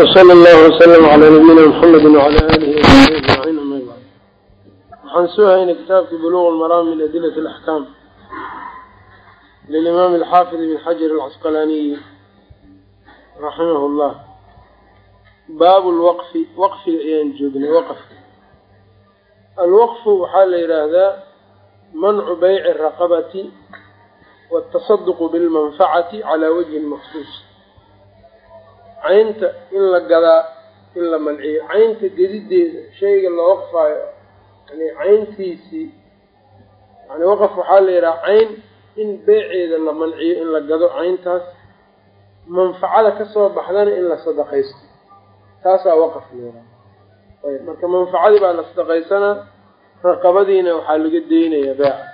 wsala allahu wasalam calaa nabiyina muxamedi wacala aalihi wasaxbi ajmaciin ama bacd waxaan soo haynay kitaabkii buluuq lmaraam min adilat alaxkaam lilimaam alxaafid ibn xajar alcasqalaaniyi raximah llah baabu lwaqfi waqfiga ayaan joognay waqfka alwaqfu waxaa la yidhaahdaa mancu bayci raqabati watasaduqu bilmanfacati calaa wajhin maksuus caynta in la gadaa in la manciyo. Caynta gedideeda shayga la waqfaayo yani cayntiisii yani waqaf waxaa la yidhaha cayn in beeceeda la manciyo in la gado cayntaas manfacada ka soo baxdana in la sadaqaysto. Taasaa waqaf leedaha ayb marka manfacadii baa la sadaqaysanaa raqabadiina waxaa laga deynayaa beeca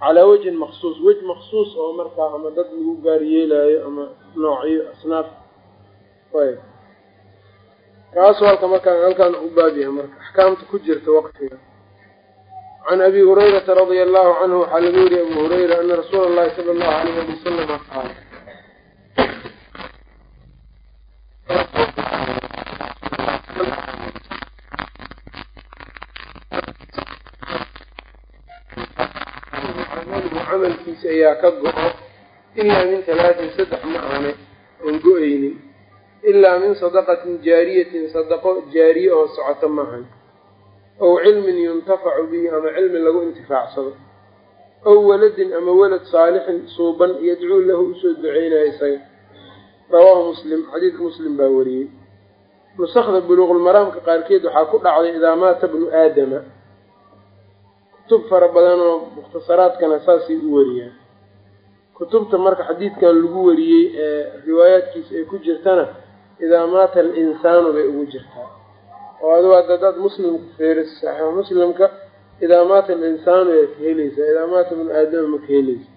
calaa wejhin maksuus wej maksuus oo markaa ama dad lagu gaaryeelaayo ama noocyo asnaaf. Ayb kaasoo halka markaan halkaan u baab yahay marka axkaamta ku jirta waqtiga. Can abi hurayrata radia allahu canhu waxaa laga wariyay abu hurayra ana rasuula allahi sala allahu alayh ali wasalama qaal camalkiisa ayaa ka go-o ilaa min talaatin saddex ma aanay oon go'aynin ilaa min sadaqatin jaariyatin sadaqo jaariye oo socoto maahan ow cilmin yuntafacu bihi ama cilmi lagu intifaacsado ow waladin ama walad saalixin suuban yadcuu lahu u soo duceynaya isaga. Rawaahu muslim xadiidka muslim baa wariyey. Nusakda buluuqulmaraamka qaarkeed waxaa ku dhacday idaa maata bnu aadama kutub fara badan oo mukhtasaraadkana saasay u wariyaan kutubta marka xadiidkan lagu wariyey ee riwaayaadkiisa ay ku jirtana idaa maata alinsaanu bay ugu jirtaa. Oo adu hadadaad muslimka feeris saxiix muslimka idaa maata alinsaanu yaa ka helaysaa idaa maata bnu aadama ma ka helaysa.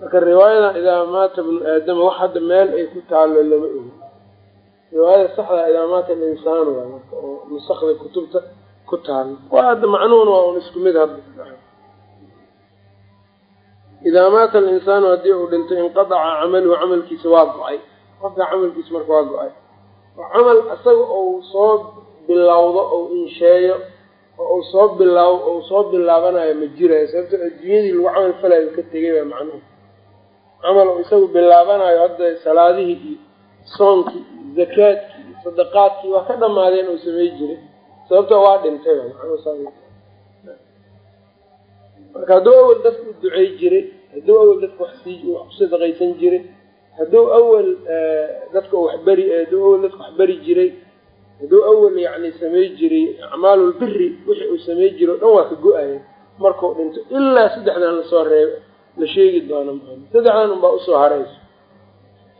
Marka riwaayadan idaa maata bnu aadama wax hadda meel ay ku taallo lama ogi riwaayada saxda idaa maata alinsaanu waa marka oo nusakda kutubta ku taalo waa hadda macnuhuna waa un isku mid hadda idaa maata alinsaanu haddii uu dhinto inqadaca camaluhu camalkiisa waa go'ay. Qofka camalkiisa marka waa go'ay. Camal isaga ou soo bilowdo ou insheeyo oo uu soo bilaaw ou soo bilaabanayo ma jirayo sababto adduunyadii lagu camal falayo ka tegay baa macnuhu camal uu isagu bilaabanayo hadda salaadihii iyo soonkii iyo zakaadkii iyo sadaqaadkii waa ka dhamaadeen uu samey jiray sababto waa dhintay marka hadduu awel dadka u ducey jiray hadduu awel dadka wax jiray hadduu awel dadka waxberi hadduu awel dadka wax beri jiray hadduu awel yacni samey jiray acmaalulbiri wixii uu samey jiray o dhan waa ka go'aya. Markuu dhinto ilaa saddexdan la soo reeb la sheegi doono saddexdan unbaa u soo harayso.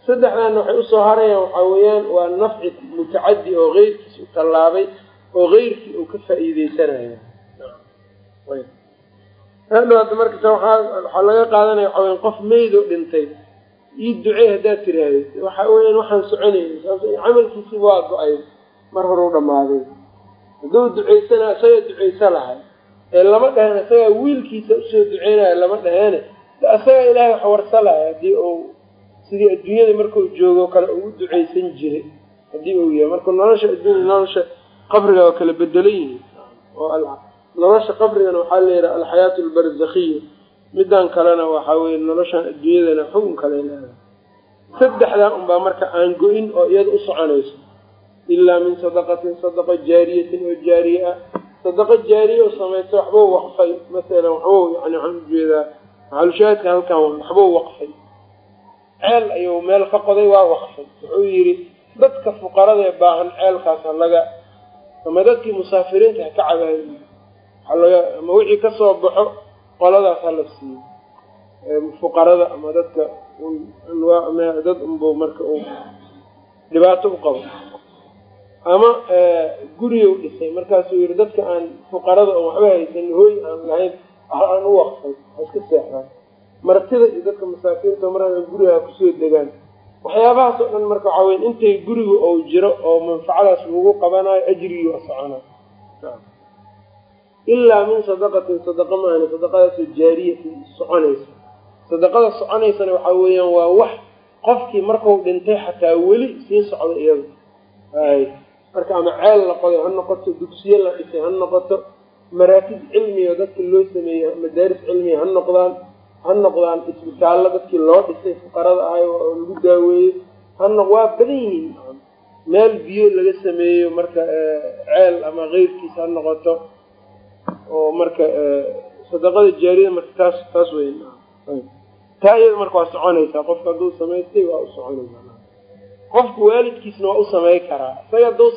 Saddexdanna waxay u soo harayaan waxaa weeyaan waa nafci mutacaddi oo keyrkiis u tallaabay oo keyrkii uu ka faa-iideysanayo hadhow hadda waxaa laga qaadanaya waxaa weya qof meydoo dhintay ii ducey haddaad tiraahdeed waxa weyan waxaan soconayna sababto camalkiisiba waa go'ay mar horeu dhammaaday. Hadduu duceysana isagaa duceysa lahay ee lama dhaheen isagaa wiilkiisa u soo duceynaya lama dhaheene isagaa ilaahay wax warsa lahay haddii uu sidii adduunyada markuu joogo kale ugu duceysan jiray. Haddii uu yahay marka nolosha adduunya nolosha qabriga waa kala bedelan yihiin oo nolosha qabrigana waxaa la yidhaha alxayaatu albarzakhiya midan kalena waxaa weye noloshan adduunyadana xukun kale leedahay. Saddexdaa unbaa marka aan go-in oo iyada u soconayso. Ilaa min sadaqatin sadaqo jaariyatin oo jaariye ah. Sadaqo jaariye oo samaysa waxbuu waqfay. Masalan waxbuu yani waxaan u jeedaa maxalushaahidka halkan waxbuu waqfay. Ceel ayuu meel ka qoday waa waqfay. Wuxuu yidhi dadka fuqarada ee baahan ceelkaas ha laga ama dadkii musaafiriinta ha ka halaga ama wixii ka soo baxo qoladaas hala siiyo. Fuqarada ama dadka dad unbu marka uu dhibaato u qabo. Ama guriga u dhisay markaasuu yihi dadka aan fuqarada oo waxba haysan hooy aan lahayn aan u waqfay ha iska seexdaan martida iyo dadka masaakiinta markaa guriga ha ku soo degaan waxyaabahaas oo dhan marka waxaa weya intay guriga ou jiro oo manfacadaas lagu qabanayo ajrigii waa soconaa. Ilaa min sadaqatin sadaqa maahani sadaqadaasoo jaariyatin soconaysa. Sadaqada soconaysana waxaa weeyaan waa wax qofkii marku dhintay xataa weli sii socda iyada ay marka ama ceel la qoday ha noqoto dugsiye la dhisay ha noqoto maraakis cilmiga dadka loo sameeyey madaaris cilmiga ha noqdaan ha noqdaan isbitaallo dadkii loo dhisay fuqarada ahay lagu daaweeyey. Hano waa badan yihiin. Meel biyo laga sameeyo marka ceel ama keyrkiisa ha noqoto oo marka sadaqada jaariyada marka taas taas wey taa iyada marka waa soconaysaa. Qofka hadduu samaystay waa u soconaysaa. Qofku waalidkiisna waa u samey karaa. Isaga hadduu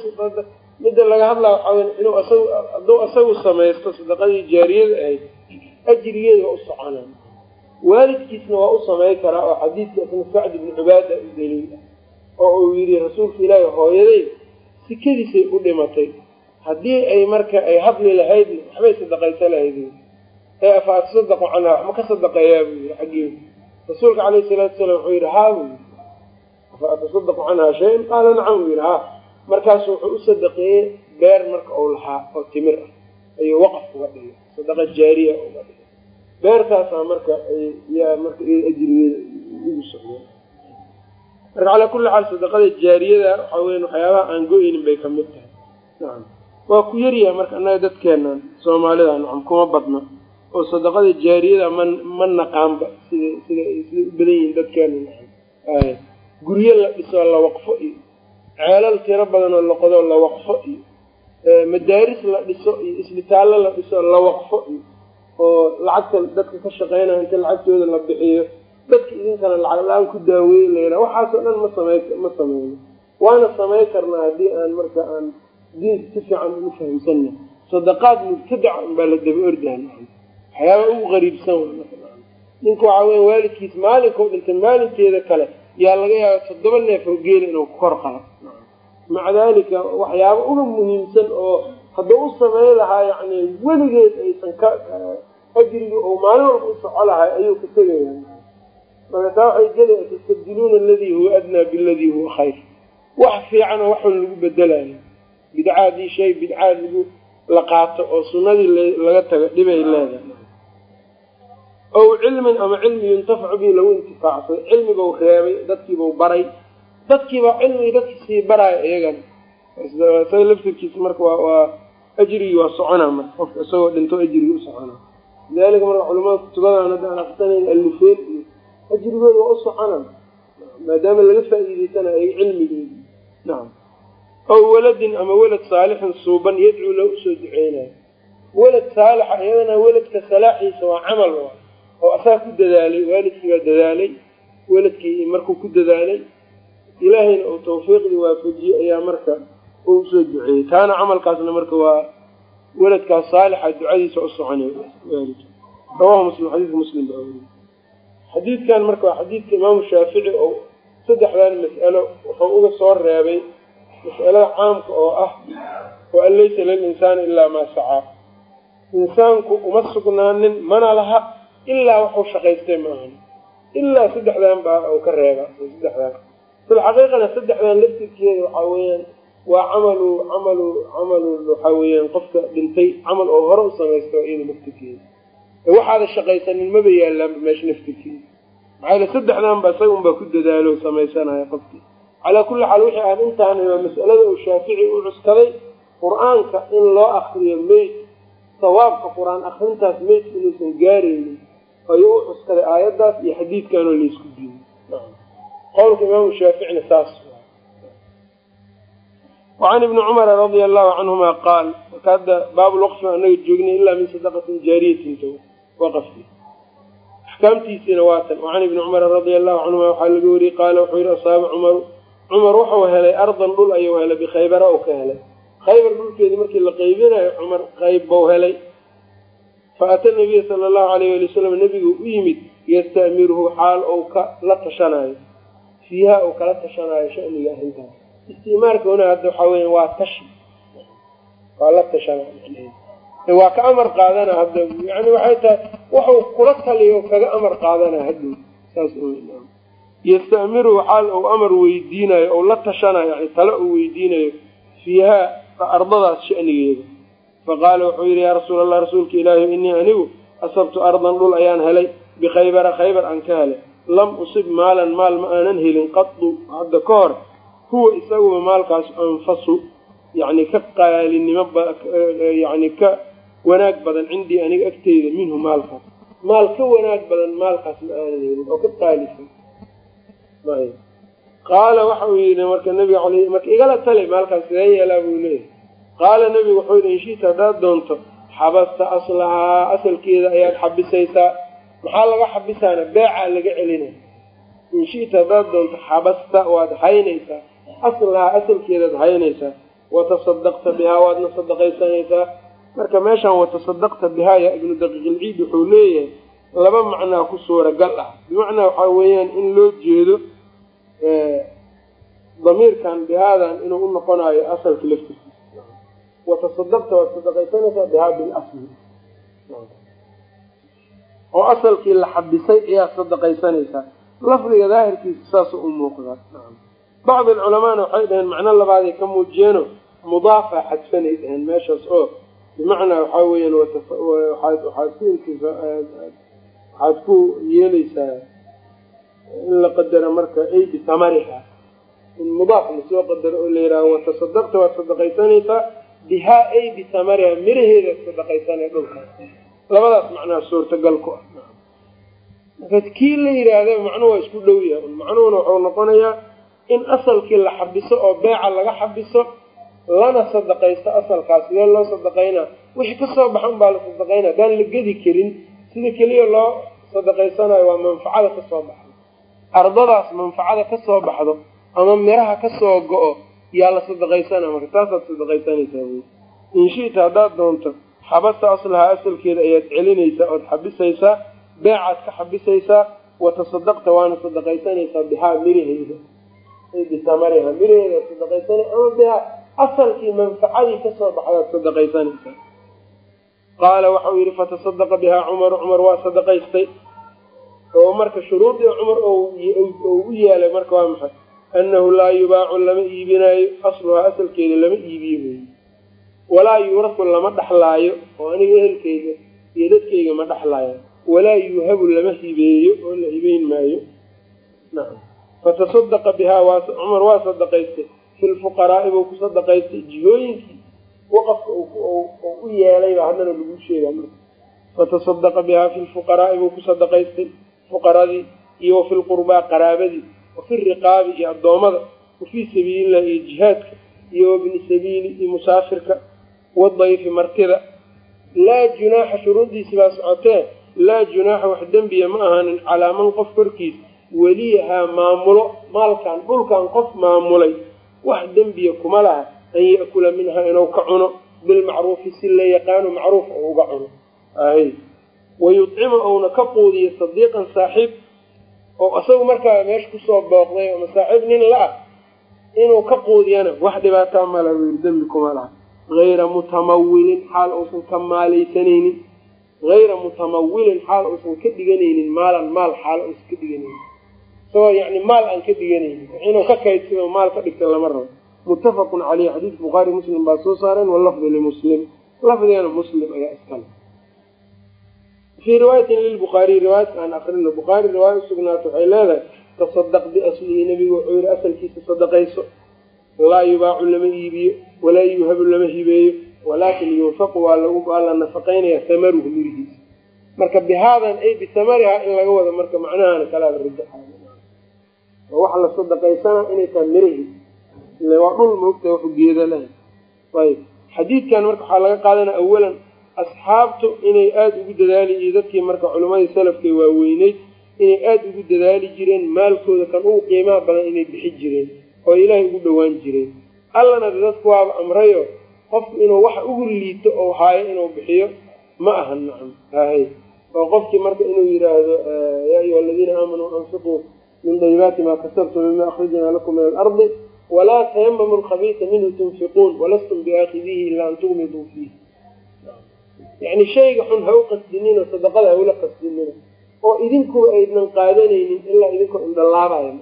midda laga hadlaa waxaa inuu asagu hadduu asagu samaysto sadaqadii jaariyada ahayd ajrigeeda waa u soconaa waalidkiisna waa u samey karaa oo xadiidka isna sacd ibni cubaada u daliil ah oo uu yidhi rasuulka ilaahi hooyaday sikadiisay u dhimatay. Haddii ay marka ay hadli lahaydna waxbay sadaqaysa lahayd. Ee afa atasadaqu canhaa wax ma ka sadaqeeyaa buu yidhi xaggeeda rasuulka calayhi salaatu salaam wuxuu yidhi haa buu yidhi. Afa atasadaqu canhaa shayan qaala nacam buu yidhi haa. Markaasu wuxuu u sadaqeeyey beer marka uu lahaa oo timir ah ayuu waqaf uga dhigay sadaqa jaariya uga dhigay beertaasaa marka yaa marka ajrigeeda ugu socdeen marka calaa kulli xaal sadaqada jaariyada waxaa weyan waxyaabaha aan go-eynin bay ka mid tahay. Nacam waa ku yaryahay marka annaga dadkeenan soomaalida nacam kuma badna. Oo sadaqada jaariyada ma ma naqaanba sida sida siday u badan yihiin dadkeena nacam ay guryo la dhisoo la waqfo iyo ceelal tiro badan oo la waqfo iyo madaaris la dhiso iyo isbitaallo la dhisoo la waqfo iyo oo lacagta dadka ka shaqeynaya inta lacagtooda la bixiyo dadka idinkana lacag la'aan ku daaweyn layna waxaasoo dhan ma samey ma sameyno waana samey karnaa haddii aan marka aan diinka si fiican ugu fahamsanna. Sadaqaad mubtadaca unbaa la daba ordahan waxyaaba ugu qariibsan ninka waxaa weya waalidkiis maalinkau dhintay maalinteeda kale yaa laga yaaba toddoba neef oo geela inuu kor qalo. Maca daalika waxyaaba uga muhiimsan oo hadduu u samey lahaa yacni weligeed aysan ka ajrigi oo maalin walba u soco lahay ayuu ka tegaya marka taa waxay gelaya tastabdiluuna aladii huwa adnaa biladii huwa khayr wax fiican oo waxun lagu bedelayo bidcaadii shay bidcaad lagu la qaato oo sunnadii laga tago dhibay leedahay ow cilmin ama cilmi yuntafacu bihi lagu intifaacsado cilmibau reebay dadkiibau baray dadkiiba cilmigi dadki sii baraayo iyagana isaga laftirkiisa marka waa ajrigii waa soconaa marka qofka isagoo dhinto ajrigii u lidalika marka culamada kutubadan hadda aan aqsanayn alifeen iyo ajrigooda waa u maadaama laga faa'iideysanayo ay cilmigeedi nacam ow waladin ama welad saalixin suuban yadcuu loo u soo duceynayo welad saalixa iyadana weladka salaaxiisa waa camal oo asaa ku dadaalay waalidkii baa dadaalay weladkii markuu ku dadaalay ilaahayna uu tawfiiqdii waafajiyey ayaa marka uu u soo duceeyey taana camalkaasna marka waa weladkaas saalixa ducadiisa u soconay rawahu muslim xadiidka muslim baa xadiidkan marka waa xadiidka imaamu shaafici oo saddexdan mas'alo wuxuu uga soo reebay mas'alada caamka oo ah wa an laysa lilinsaani ilaa maa sacaa. Insaanku uma sugnaanin mana laha ilaa waxuu shaqaystay maahan ilaa saddexdan baa uu ka reeba saddexdan. Filxaqiiqana saddexdan laftirkeeda waxaa weeyaan waa camalu camalu camalu waxaa weeyaan qofka dhintay camal oo hore u samaysto iyada laftirkeeda waxaada shaqaysanin maba yaalaanba meesha laftirkeeda maxaa yale saddexdan ba isaga unbaa ku dadaalo samaysanaya qofkii. Calaa kulli xaal wixii aan intaana waa mas'alada uu shaafici u cuskaday qur'aanka in loo akriyo meyd sawaabka qur'aan akrintaas meydka inuusan gaaraynin ayuu u cuskaday aayaddaas iyo xadiidkanoo laysku diiday qowlka imaamu shaaficina saas wacan ibni cumara radia allahu canhuma qaal marka hadda baabulwaqfi anaga joognay ilaa min sadaqatin jaariyatinta waqafki axkaamtiisiina waatan wacan ibni cumara radia allahu canhuma waxaa laga wariyey qaala wuxuu yihi asaaba cumaru cumar wuxuu helay ardan dhul ayuu helay bikhaybara u ka helay khaybar dhulkeedii markii la qaybinayo cumar qayb bau helay fa ata nabiya sala allahu alayh ali wasalam nebigu u yimid yastamiruhu xaal ou ka la tashanayo fiiha uu kala tashanayo shaniga arrintaas istimaarka huna hadda waxaa weya waa tashi waa la tashana waa ka amar qaadana hadda yani waxay tahay waxuu kula taliyo kaga amar qaadana hadhow saas yastamiruhu xaal uu amar weydiinayo ou la tashanayo yani tale uu weydiinayo fiihaa ardadaas shanigeeda faqaala wuxuu yidhi yaa rasuul allah rasuulka ilaahi inii anigu asabtu ardan dhul ayaan helay bikhaybara khaybar aan ka helay lam usib maalan maal ma aanan helin qadu hadda ka hor huwa isaguba maalkaas anfasu yani ka qaalinimo yani ka wanaag badan cindii aniga agteyda minhu maalkaas. Maal ka wanaag badan maalkaas ma aanan oo ka qaalisan. Qaala waxa uu yidhi marka nabiga al marka igala tali maalkaas sidee yeelaa buu leeyahy qaala nabigu wuxuu yidhi inshita haddaad doonto xabasta aslahaa asalkeeda ayaad xabisaysaa. Maxaa laga xabisaana? Beecaa laga celinaya. Inshita haddaad doonto xabasta waad haynaysaa aslahaa asalkeedaad haynaysaa watasadaqta bihaa waadna sadaqaysanaysaa marka meeshaan watasadaqta bihaa yaa ibnu daqiiqilciid wuxuu leeyahay laba macnaa ku suuragal ah. Bimacnaa waxaa weeyaan in loo jeedo damiirkan bihaadan inuu u noqonayo asalka laftirkiisa watasadaqta waad sadaqaysanaysaa bihaa bilasli oo asalkii la xabisay ayaa sadaqaysanaysaa lafdiga daahirkiisa saasuu u muuqdaa bacdi alculamaana waxay dhaheen macno labaaday ka muujiyeeno mudaafa xadfanay dhaheen meeshaas oo bimacnaa waxaa weeyaan waxaad ku yeeleysaa in la qadaro marka ay bitamariha in mudaaf la soo qadaro oo la yidhaaho watasadaqta waad sadaqaysanaysaa bihaa ay bitamariha miraheedaad sadaqaysanay dhulkaas labadaas macnaha suurtagal ku ah marka kii la yidhaahda macnuhu waa isku dhow yahay macnuhuna wuxuu noqonayaa in asalkii la xabiso oo beeca laga xabiso lana sadaqaysto asalkaas. Sidee loo sadaqaynaa wixii ka soo baxa un baa la sadaqayna. Haddaan la gedi karin sida keliya loo sadaqaysanayo waa manfacada ka soo baxdo. Ardadaas manfacada ka soo baxdo ama miraha ka soo go-o yaa la sadaqaysana marka. Taasaad sadaqaysanaysaa wy inshita haddaad doonto xabasta aslahaa asalkeeda ayaad celinaysaa ood xabisaysaa beecaad ka xabisaysaa watasadaqta waana sadaqaysanaysaa bihaa miraheeda bitamariha miraheedaad sadaqaysana ama asalkii manfacadii ka soo baxdaad sadaqaysanaysaa qaala waxau yihi fatasadaqa bihaa cumaru cumar. Waa sadaqaystay. Oo marka shuruudii cumar oo u yaalay marka waa maxay? Annahu laa yubaacu lama iibinaayo asluhaa asalkeeda lama iibiyo wey walaa yuuraku lama dhaxlaayo oo aniga ehelkeyga iyo dadkeyga ma dhaxlaayo. Walaa yuuhabu lama hibeeyo oo la hibeyn maayo. Nacam fatasadaqa bihaa cumar waa sadaqaystay. Fi lfuqaraai buu ku sadaqaystay jihooyinkii. Waqafka u yeelayba haddana lagu sheegaa marka. Fatasadaqa bihaa fi lfuqaraai buu ku sadaqaystay fuqaradii iyo wafi lqurbaa qaraabadii wafi riqaabi iyo addoommada wafii sabiililah iyo jihaadka iyo wabni sabiili iyo musaafirka wadayfi martida. Laa junaaxa shuruuddiisi baa socotee laa junaaxa wax dembiya ma ahaanin calaa man qof korkiis weliyahaa maamulo maalkan dhulkan qof maamulay wax dembiya kuma laha an ya'kula minha inuu ka cuno bilmacruufi si la yaqaano macruuf oo uga cuno. Ahy wayudcima ouna ka quudiyo sadiiqan saaxiib oo isagu markaa meesha ku soo booqday ama saaxiib nin la ah inuu ka quudiyana wax dhibaataa mala wiil dembi kuma laha. Hayra mutamawilin xaal uusan ka maalaysanaynin hayra mutamawilin xaal uusan ka dhiganaynin maalan maal xaal uusan ka dhiganaynin isagoo yani maal aan ka dhiganaynin inuu ka kaydsado maal ka dhigta lama rabo. Muttafaqun caleyh xadiis bukhaari muslim baa soo saareen walafdu limuslim lafdigana muslim. Ayaa iskale fii riwaayatin lilbukhaariy riwaayadka aan akrino bukhaari riwaaya usugnaata waxay leedahay tasadaq biaslihi nebigu wuxuu yihi asalkiisa sadaqayso laa yubaacu lama iibiyo walaa yuuhabu lama hibeeyo walaakin yunfaqu waa lagu waa la nafaqaynaya hamaruhu mirihiisa. Marka bihaadan ay bisamariha in laga wado marka macnahana kalaada rajaxa oo waxa la sadaqaysana inay tahay mirihii ile waa dhul moogta waxu geeda lahay ayb xadiidkan marka waxaa laga qaadanaya awalan asxaabtu inay aada ugu dadaali iyo dadkii marka culimmadii salafkay waaweyneyd inay aada ugu dadaali jireen maalkooda kan ugu qiimaha badan inay bixi jireen oo ilaahay ugu dhowaan jireen. Allana dadku waaba amrayo qofku inuu wax ugu liito oo haayo inuu bixiyo ma aha nacam. Hahay oo qofkii marka inuu yidhaahdo yaa ayuha aladiina aamanuu anfiquu min dayibaati maa kasabtum mima akhrajnaa lakum min alardi walaa tayamamu lkhabiisa minhu tunfiquun walastum biaakidihi ilaa an tugmiduu fiih yani shayga xun ha u qasdinino sadaqada ha ula qasdinino oo idinkuba aydnan qaadanaynin ilaa idinkoo indhalaabayo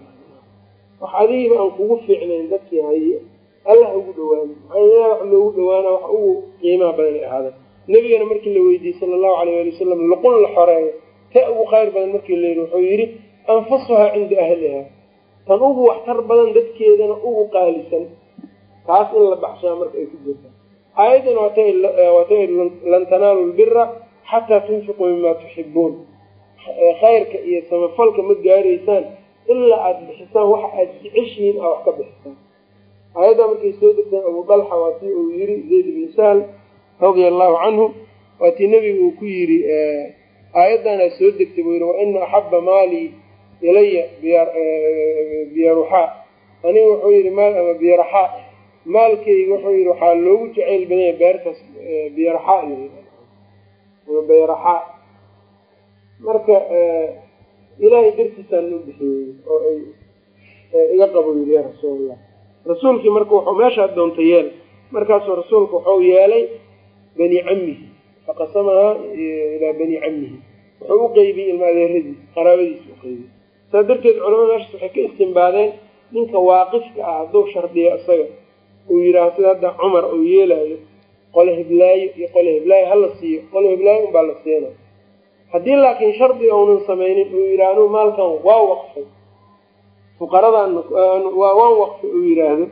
wax adigiiba aan kugu fiicnayn dadkii haye allah ugu dhawaano maxaa wax loogu dhawaana wax ugu qiimaha badanay ahaada nebigana markii la weydiiyey sala allahu alayh ali wasalam luqun la xoreeyo ta ugu khayr badan markii la yidhi wuxuu yidhi anfasuhaa cinda ahliha. Tan ugu waxtar badan dadkeedana ugu qaalisan taas in la baxshaa marka ay ku jirta aayadan waatay lan tanaalu lbira xataa tunfiquu mima tuxibuun khayrka iyo samafalka ma gaaraysaan ilaa aada bixisaan waxa aada jeceshihiin aa wax ka bixisaan aayaddaa markay soo degteen abu dalxa waa tii uu yiri zayd ibn sahl radia allahu canhu waa tii nebigu uu ku yidhi aayaddanaa soo degtay buu yidhi wa ina axaba maalii ilaya biyaruxaa aniga wuxuu yidhi maal ama biyaraxaa maalkayga wuxuu yidhi waxaa loogu jacayl badanya beertaas biyaraxaa ama beyraxaa marka ilaahay dartiisaan loo bixiyey oo ay iga qabo yidhi ya rasuulallah rasuulkii marka wuxuu meeshaa doonta yeel. Markaasuu rasuulku wuxuu yeelay bani camihi faqasamahaa ilaa bani camihi wuxuu u qeybiyey ilma adeeradiis qaraabadiisa u qeybiyey saa darteed culamada meeshaas waxay ka istimbaadeen ninka waaqifka ah hadduu shardiyo isaga. Uu yidhaaho sida hadda cumar uu yeelaayo qole hiblaayo iyo qole hiblaayo hala siiyo qole hiblaayo unbaa la siina haddii laakiin shardi uunan samaynin uu yidhaah anuu maalkan waa waqfay. Fuqaradan waan waqfay uu yidhaahdo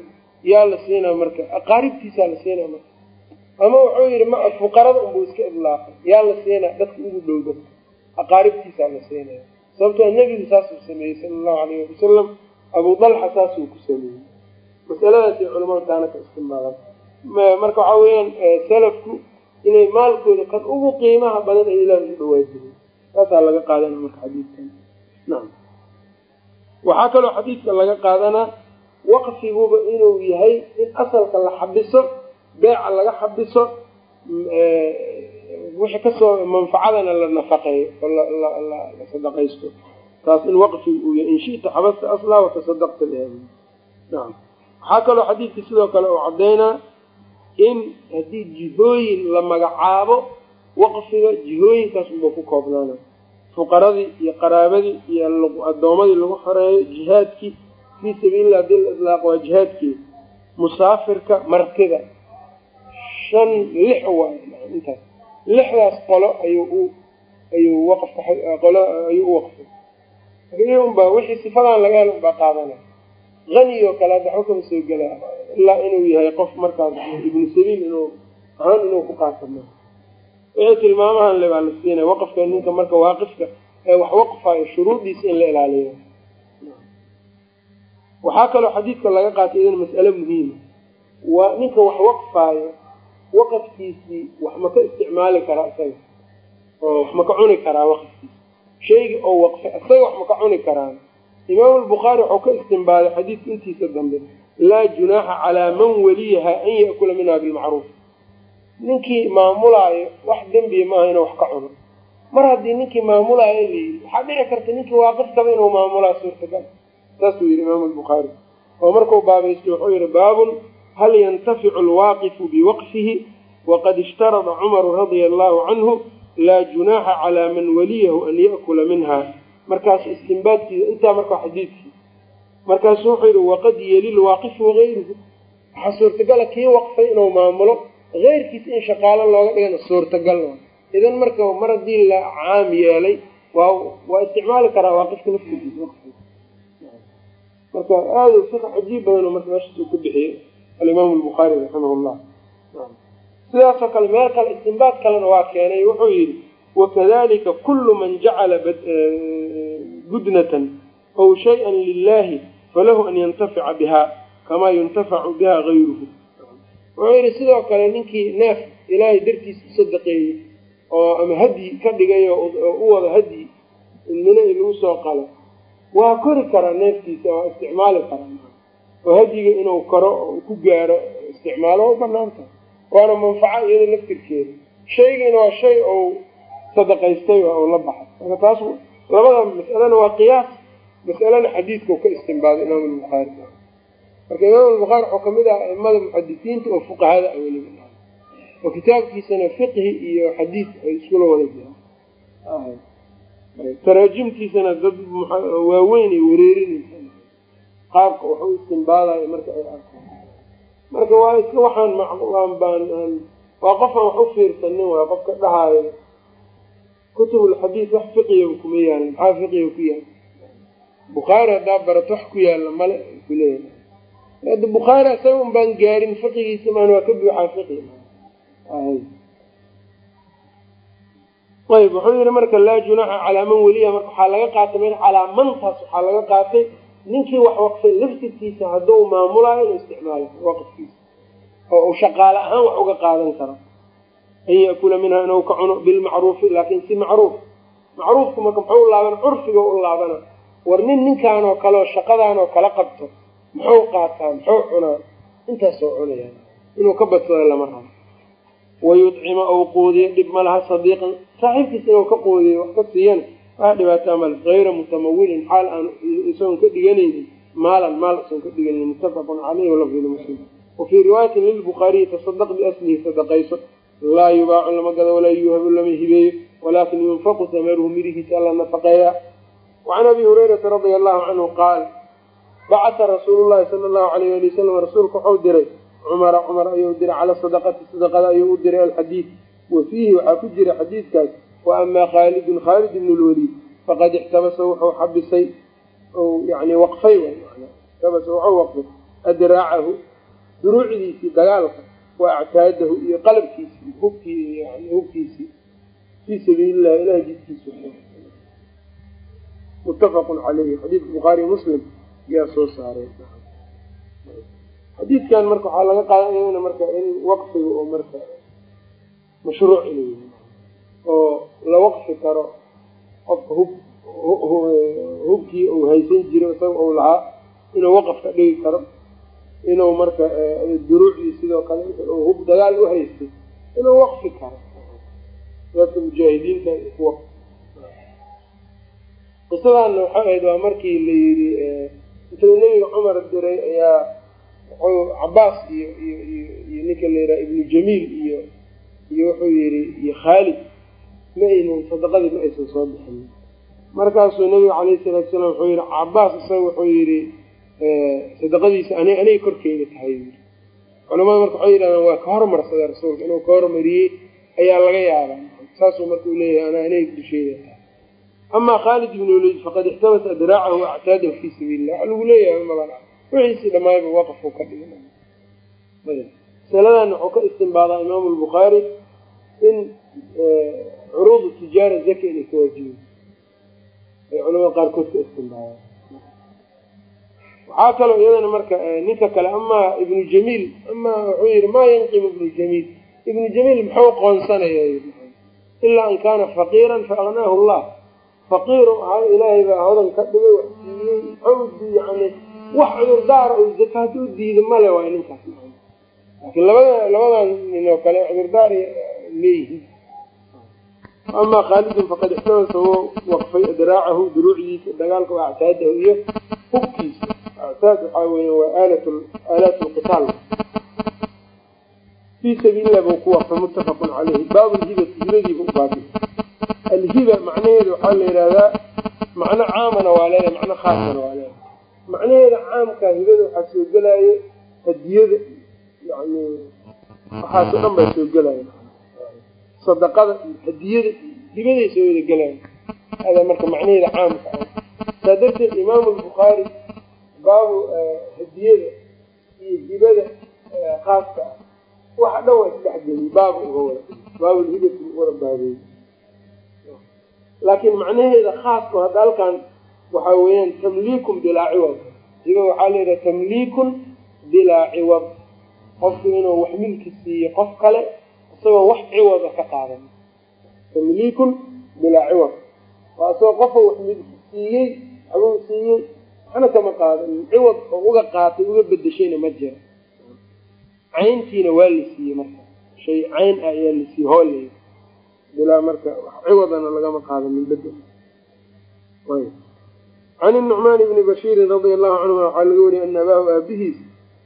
yaa la siinaa marka aqaaribtiisaa la siinaa marka. Ama wuxuu yidhi fuqarada unbuu iska idlaaqay yaa la siinaa dadka ugu dhow dadka aqaaribtiisaa la siinaya sababtoo nebigu saasuu sameeyey sala allahu alayh wasalam abu dalxa saasuu ku sameeyey. Masaladaasi culamada taana ka istimaalan marka waxaa weeyaan salafku inay maalkooda kan ugu qiimaha badan ay ilaah ugu dhawaajiyeen. Saasaa laga qaadana marka xadiidkan. Nacam waxaa kaloo xadiidka laga qaadanaa waqfiguba inuu yahay in asalka la xabiso beeca laga xabiso wixii ka soo manfacadana la nafaqeeyo oo la sadaqaysto. Taas in waqfigu uu yahay in shita xabasta aslaa watasadaqta nacam waxaa kaloo xadiidkii sidoo kale uu caddaynaa in haddii jihooyin la magacaabo waqfiga jihooyinkaas unba ku koobnaana. Fuqaradii iyo qaraabadii iyo addoomadii lagu xoreeyo jihaadkii fii sabiilillah haddii la idlaaqo waa jihaadkii. Musaafirka martida shan lix waay intaas lixdaas qolo ayuu ayuu waqfka qolo ayuu u waqfay. Unbaa wixii sifadan laga helo unbaa qaadanaya hani oo kale hadda waxba kama soo gelaa ilaa inuu yahay qof markaas ibnu sabiil inuu ahaan inuu ku qaatama wixii tilmaamahan le baa la siinaya waqafka ninka marka waaqifka ee wax waqfayo shuruudiisa in la ilaaliyo. Waxaa kaloo xadiidka laga qaatay idan mas'ale muhiima waa ninka wax waqfaayo waqafkiisii wax ma ka isticmaali karaa isaga oo wax ma ka cuni karaa waqafkiisa shayga oo waqfay isaga wax ma ka cuni karaan. Imaamu lbukhaari wuxuu ka istimbaaday xadiidka intiisa dambe laa junaaxa calaa man waliyaha an ya'kula minha bilmacruuf ninkii maamulaayo wax dembiya maaha inuu wax ka cuno. Mar haddii ninkii maamulaayo layidhi waxaa dhici karta ninkii waaqifkaba inuu maamulaa suurtagal. Saasuu yidhi imaamu lbukhaari oo markuu baabaystay wuxuu yihi baabun hal yantaficu alwaaqifu biwaqfihi waqad ishtarada cumaru radia allahu canhu laa junaaxa calaa man waliyahu an ya'kula minha markaasu istimbaadkiisa intaa markaa xadiidkii markaasuu wuxuu yihi waqad yeli lwaaqifu wagayruhu waxaa suurtagala kii waqfay inuu maamulo keyrkiisa in shaqaalo looga dhigana suurtagal idan marka mar haddii la caam yeelay waa waa isticmaali karaa waaqifka laftigiisa marka aada fiq cajiib badan marka meeshaas uu ka bixiyey alimaamu lbukhaari raximah llah sidaasoo kale meel kale istimbaad kalena waa keenay wuxuu yihi wakadalika kulu man jacala budnatan aw shay-an lilahi falahu an yantafica biha kamaa yuntafacu biha gayruhu wuxuu yihi sidoo kale ninkii neef ilaahay dartiisa u sadaqeeyey oo ama hadyi ka dhigay oo u wado hadyi mina i lagu soo qalo waa kori karaa neeftiisa waa isticmaali karaa oo hadyiga inuu koro oo ku gaaro isticmaalo waa u bannaan tahay waana manfaco iyado laftirkeeda. Shaygiina waa shay ou sadaqaystay oo la baxay. Marka taas labada mas'alena waa qiyaas. Mas'alena xadiidkau ka istimbaaday imaam albukhaari. Marka imaam albukhaari wuxuu ka mid ah aimada muxadisiinta oo fuqahada a weliba oo kitaabkiisana fiqhi iyo xadiid ay iskula wada jiraan. Taraajimtiisana dad waaweyn ay wareerinaysa qaabka wax u istimbaadayo marka ay arkaan marka waa iska waxaan waan baan waa qof aan wax u fiirsanin waay qofka dhahaayo kutubulxadiid wax fiqiya kuma yaalin maxaa fiqiga ku yaal? Bukhaari haddaa barato wax ku yaalla male kuleeyahay hadda bukhaari isaga un baan gaarin fiqigiisa maan waa ka buuxaa fiqi ayb wuxuu yihi marka laa junaaxa calaa man weliya marka waxaa laga qaatay m calaa mantaas waxaa laga qaatay ninkii wax waqfay laftirkiisa hadduu maamulaayo inuu isticmaalo waqfkiisa oo uu shaqaale ahaan wax uga qaadan karo. An yakula minha inuu ka cuno bilmacruufi laakin si macruuf. Macruufku marka muxuu u laabana curfiga u laabana. War nin ninkaan oo kale oo shaqadaan oo kala qabto muxuu qaataa muxuu cunaa. Intaasoo cunaya. Inuu ka badsado lama rabo. Wayudcima ou quudiyo dhib ma laha sadiiqan. Saaxiibkiisa inuu ka quudiyo wax ka siiyana waa dhibaataa male hayra mutamawilin xaal aan isagoon ka dhiganaynin maalan maal isagoon ka dhiganaynin muttafaqun caleyhi walafdilu muslim. Wafii riwaayatin lilbukhaariyi tasadaq biaslihi sadaqayso. Laa yubaacu lama gado walaa yuuhabu lama hibeeyo walaakin yunfaqu samaruhu mirihiisa alla nafaqeeya. Wacan abi hurayrata radia allahu canhu qaal bacata rasuulu llahi sala allahu alayh ali wasalam rasuulka waxau diray cumara cumar ayuu diray cala sadaqati sadaqada ayuu u diray alxadiid wa fiihi waxaa ku jira xadiidkaas wa amaa khaalidun khaalid ibn lwaliid faqad ixtabasa wuxuu xabisay yani waqfay ixtabasa wuxuu waqfay adraacahu duruucdiisii dagaalka wa actaadahu iyo qalabkiisii hubkii yani hubkiisii fii sabiili llahi ilahay jidkiisa muttafaqun caleyhi bukhaari muslim yaa soo saaray. Xadiidkan marka waxaa laga qaadanayana marka in waqfiga oo marka mashruuc inuu yahay oo la waqfi karo qofka hub hubkii uu haysan jiro isaga uu lahaa inuu waqaf ka dhigi karo inuu marka duruucdii sidoo kale hub dagaal u haystay inuu waqfi karo. Dadka mujaahidiinta kuwa. Qisadaanna waxay ahayd waa markii la yidhi intuu nebiga cumar diray ayaa wuxuu cabaas iyo iyo iyo iyo ninka la yidhaha ibnu jamiil iyo iyo wuxuu yidhi iyo khaalid ma aynan sadaqadii ma aysan soo bixin. Markaasuu nebigu calayhi salaatu salaam wuxuu yihi cabaas isaga wuxuu yidhi sadaqadiisa an aniga korkeyga tahay. Culamada marka waxay yidhahdaan waa ka hormarsaday rasuulka inuu ka hormariyey ayaa laga yaabaa. Saasuu marka uu leeyahay ana aniga dusheeda tahay. Amaa khaalid ibn waliid faqad ixtabasa diraacahu wa actaadahu fii sabiili illah waxa lagu leeyahay maban wixiisii dhammaayba waqafuu ka dhigay. Masaladan wuxuu ka istimbaadaa imaamu lbukhaari in curuudu tijaara zaka inay ka waajiben ay culamada qaarkood ka istimbaadaan waxaa kaloo iyadana marka ninka kale amaa ibnu jamiil amaa wuxuu yihi maa yanqimu ibnu jamiil? Ibnu jamiil muxuu qoonsanaya ilaa an kaana faqiiran faaqnaahu llah faqiiru ahaa ilaahay baa hodan ka dhigay wax siiyey muxuu yani wax cudurdaara oo zaka hadduu diida male waay ninkaas. Labada labadan kale cudurdaar leeyihiin amaa khaalidun faqad ixtabasa wou waqfay diraacahu duruucdiisa dagaalka wa actaadahu iyo hubkiisa actaad waxaa weya waa aalaat lqitaal fii sabiililah buu ku waqfay muttafaqun caleyhi baabu lhibati hibadiiba u baabi alhiba macnaheeda waxaa la yidhahdaa macno caamana waa leedahay macno khaasana waa leedahay macnaheeda caamka hibada waxaa soo gelaayo hadiyada yani waxaasoo dhan baa soo gelaya sadaqada iyo hadiyada hibaday wada gelaya hada marka macnaheeda caamka ah. Saa darteed imaamu lbukhaari baabu hadiyada iyo hibada khaaska ah. Waxa dhan waa isdhexgeliy baabu uga wada baabulhibati wada baabeeyey laakiin macnaheeda khaaska hadda halkan waxaa weeyaan tamliikun bilaa ciwad. Hiba waxaa la yidhaha tamliikun bilaa ciwad. Qofku inuu wax milki siiyo qof kale isagoo wax ciwada ka qaadan. Tamliikun bilaa ciwad. Waa isagoo qofa wax siiyey abuu siiyey waxna kama qaadan. Ciwad oo uga qaatay uga bedeshayna ma jira. Cayntiina waa la siiyey marka. Shay cayn ah ayaa la siiyey hooley bilaa marka wax ciwadana lagama qaado min bedel can inucmaan bni bashiirin radia allahu canhuma waxaa laga wariyay ana abaahu aabihiis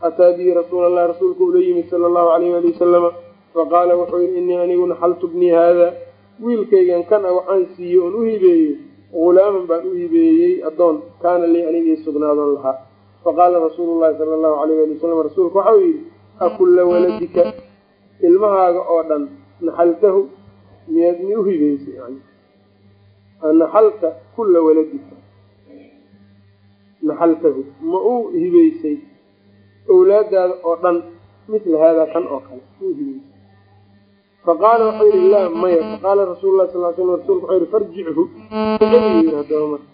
ataa bihi rasuula allah rasuulka ula yimid sala allahu alayh ali wasalama faqaala wuxuu yihi inii anigu naxaltu bnii haada wiilkaygan kan a waxaan siiyey oon u hibeeyey gulaaman baan u hibeeyey addoon kaana lii anigii sugnaadoon lahaa. Faqaala rasuulu llahi sala allahu alayh ali wasalam rasuulka waxau yidhi akulla waladika ilmahaaga oo dhan naxaltahu miyaad mi u hibeysay? Yani naxalta kulla waladika naxaltahu ma uu hibeysay owlaadaada oo dhan mila haadaa kan oo kale uu hibeysay faqaala wuxuu yihi laa maya faqaala rasuulu lah sal sl rasulku wuxuu yihi farjichu kaceli yii hadaba marka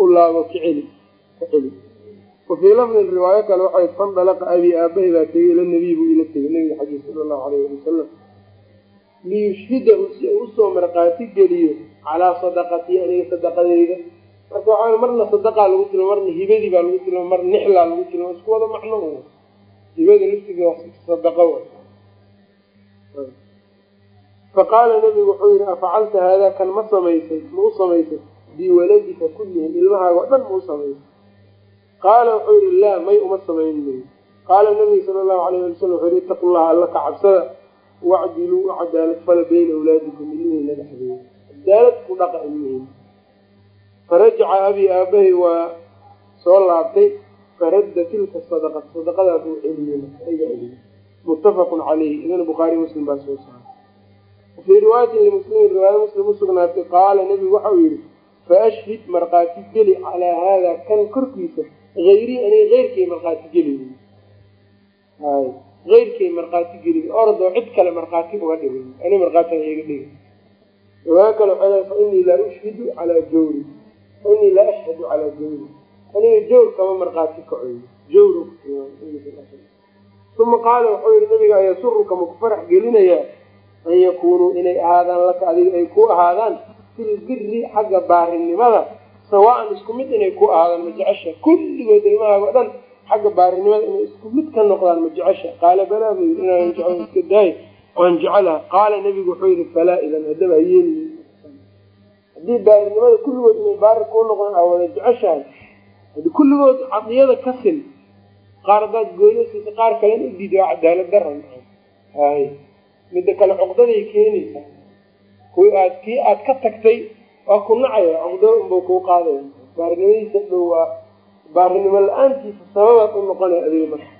u laabo kaceli kaceli wafii lafdin riwaayo kale waxay fandalaqa abi aabahay baa tegey ila nabiy buu ila tegay nabiga xagii sala allahu alayh ali wasalam liyushhidahu si uu u soo markaati geliyo calaa sadaqatii aniga sadaqadeyda marka waxaa marna sadaqaa lagu tilma marna hibadii baa lagu tilma marna nixlaa lagu tilma isku wada macno hibada laftiga sadaqo faqaala nabigu wuxuu yihi afacalta haadaa kan ma samaysay ma u samaysay biwaladika kullihim ilmahaaga o dhan ma u samaysay qaala wuxuu yihi laa may uma samayn qaala nabigu sala allahu alayh ali wasalam wuxuu yihi itaqu llaha alla ka cabsada wacdiluu cadaalad fala bayna awlaadikum ilmihiina dhexdeeda cadaalad ku dhaqa ilmihiina farajaca abii aabahay waa soo laabtay faradda tilka sadaqat sadaqadaas uu celiyey iga celiyey muttafaqun caleyhi idana bukhaari muslim baa soo saaray wafii riwaayatin limuslimin riwaaya muslim usugnaatay qaala nebigu waxau yihi faashhid markhaati geli calaa haadaa kan korkiisa hayrii aniga keyrkay markhaati geli. Hay keyrkay markhaati geli ordoo cid kale markhaati uga dhigay ani markhaatiga iga dhigay. Riwaaya kale waxay lehay fa inii laa ushhidu calaa jawri fa inii laa ashhadu calaa jawri aniga jawr kama markhaati kacoy jawr uma qaala wuxuu yihi nabiga ayasuruka maku farax gelinayaa an yakuunuu inay ahaadaan laka adiga ay ku ahaadaan fil biri xagga baarinimada sawaan isku mid inay ku ahaadaan ma jecesha? Kulligood ilmahaaga o dhan xagga baarinimada inay isku mid ka noqdaan ma jecesha? Qaala balaa buu yii jecel iska daay waan jecelaha qaala nabigu wuxuu yihi falaa idan haddaba hayeeli haddii baarinimada kulligood inay baari kuu noqdaan aa wada jeceshahay kulligood cadiyada ka sin qaar hadaad gooyo siisa qaar kalena u diida waa cadaalad daran hay midda kale cuqdaday keenaysaa kuwi aad kii aad ka tagtay waa ku nacaya cuqdada unbau kuu qaadaya. Baarinimadiisa dhow waa baarinimo la'aantiisa sababaad u noqonaya adiga marka.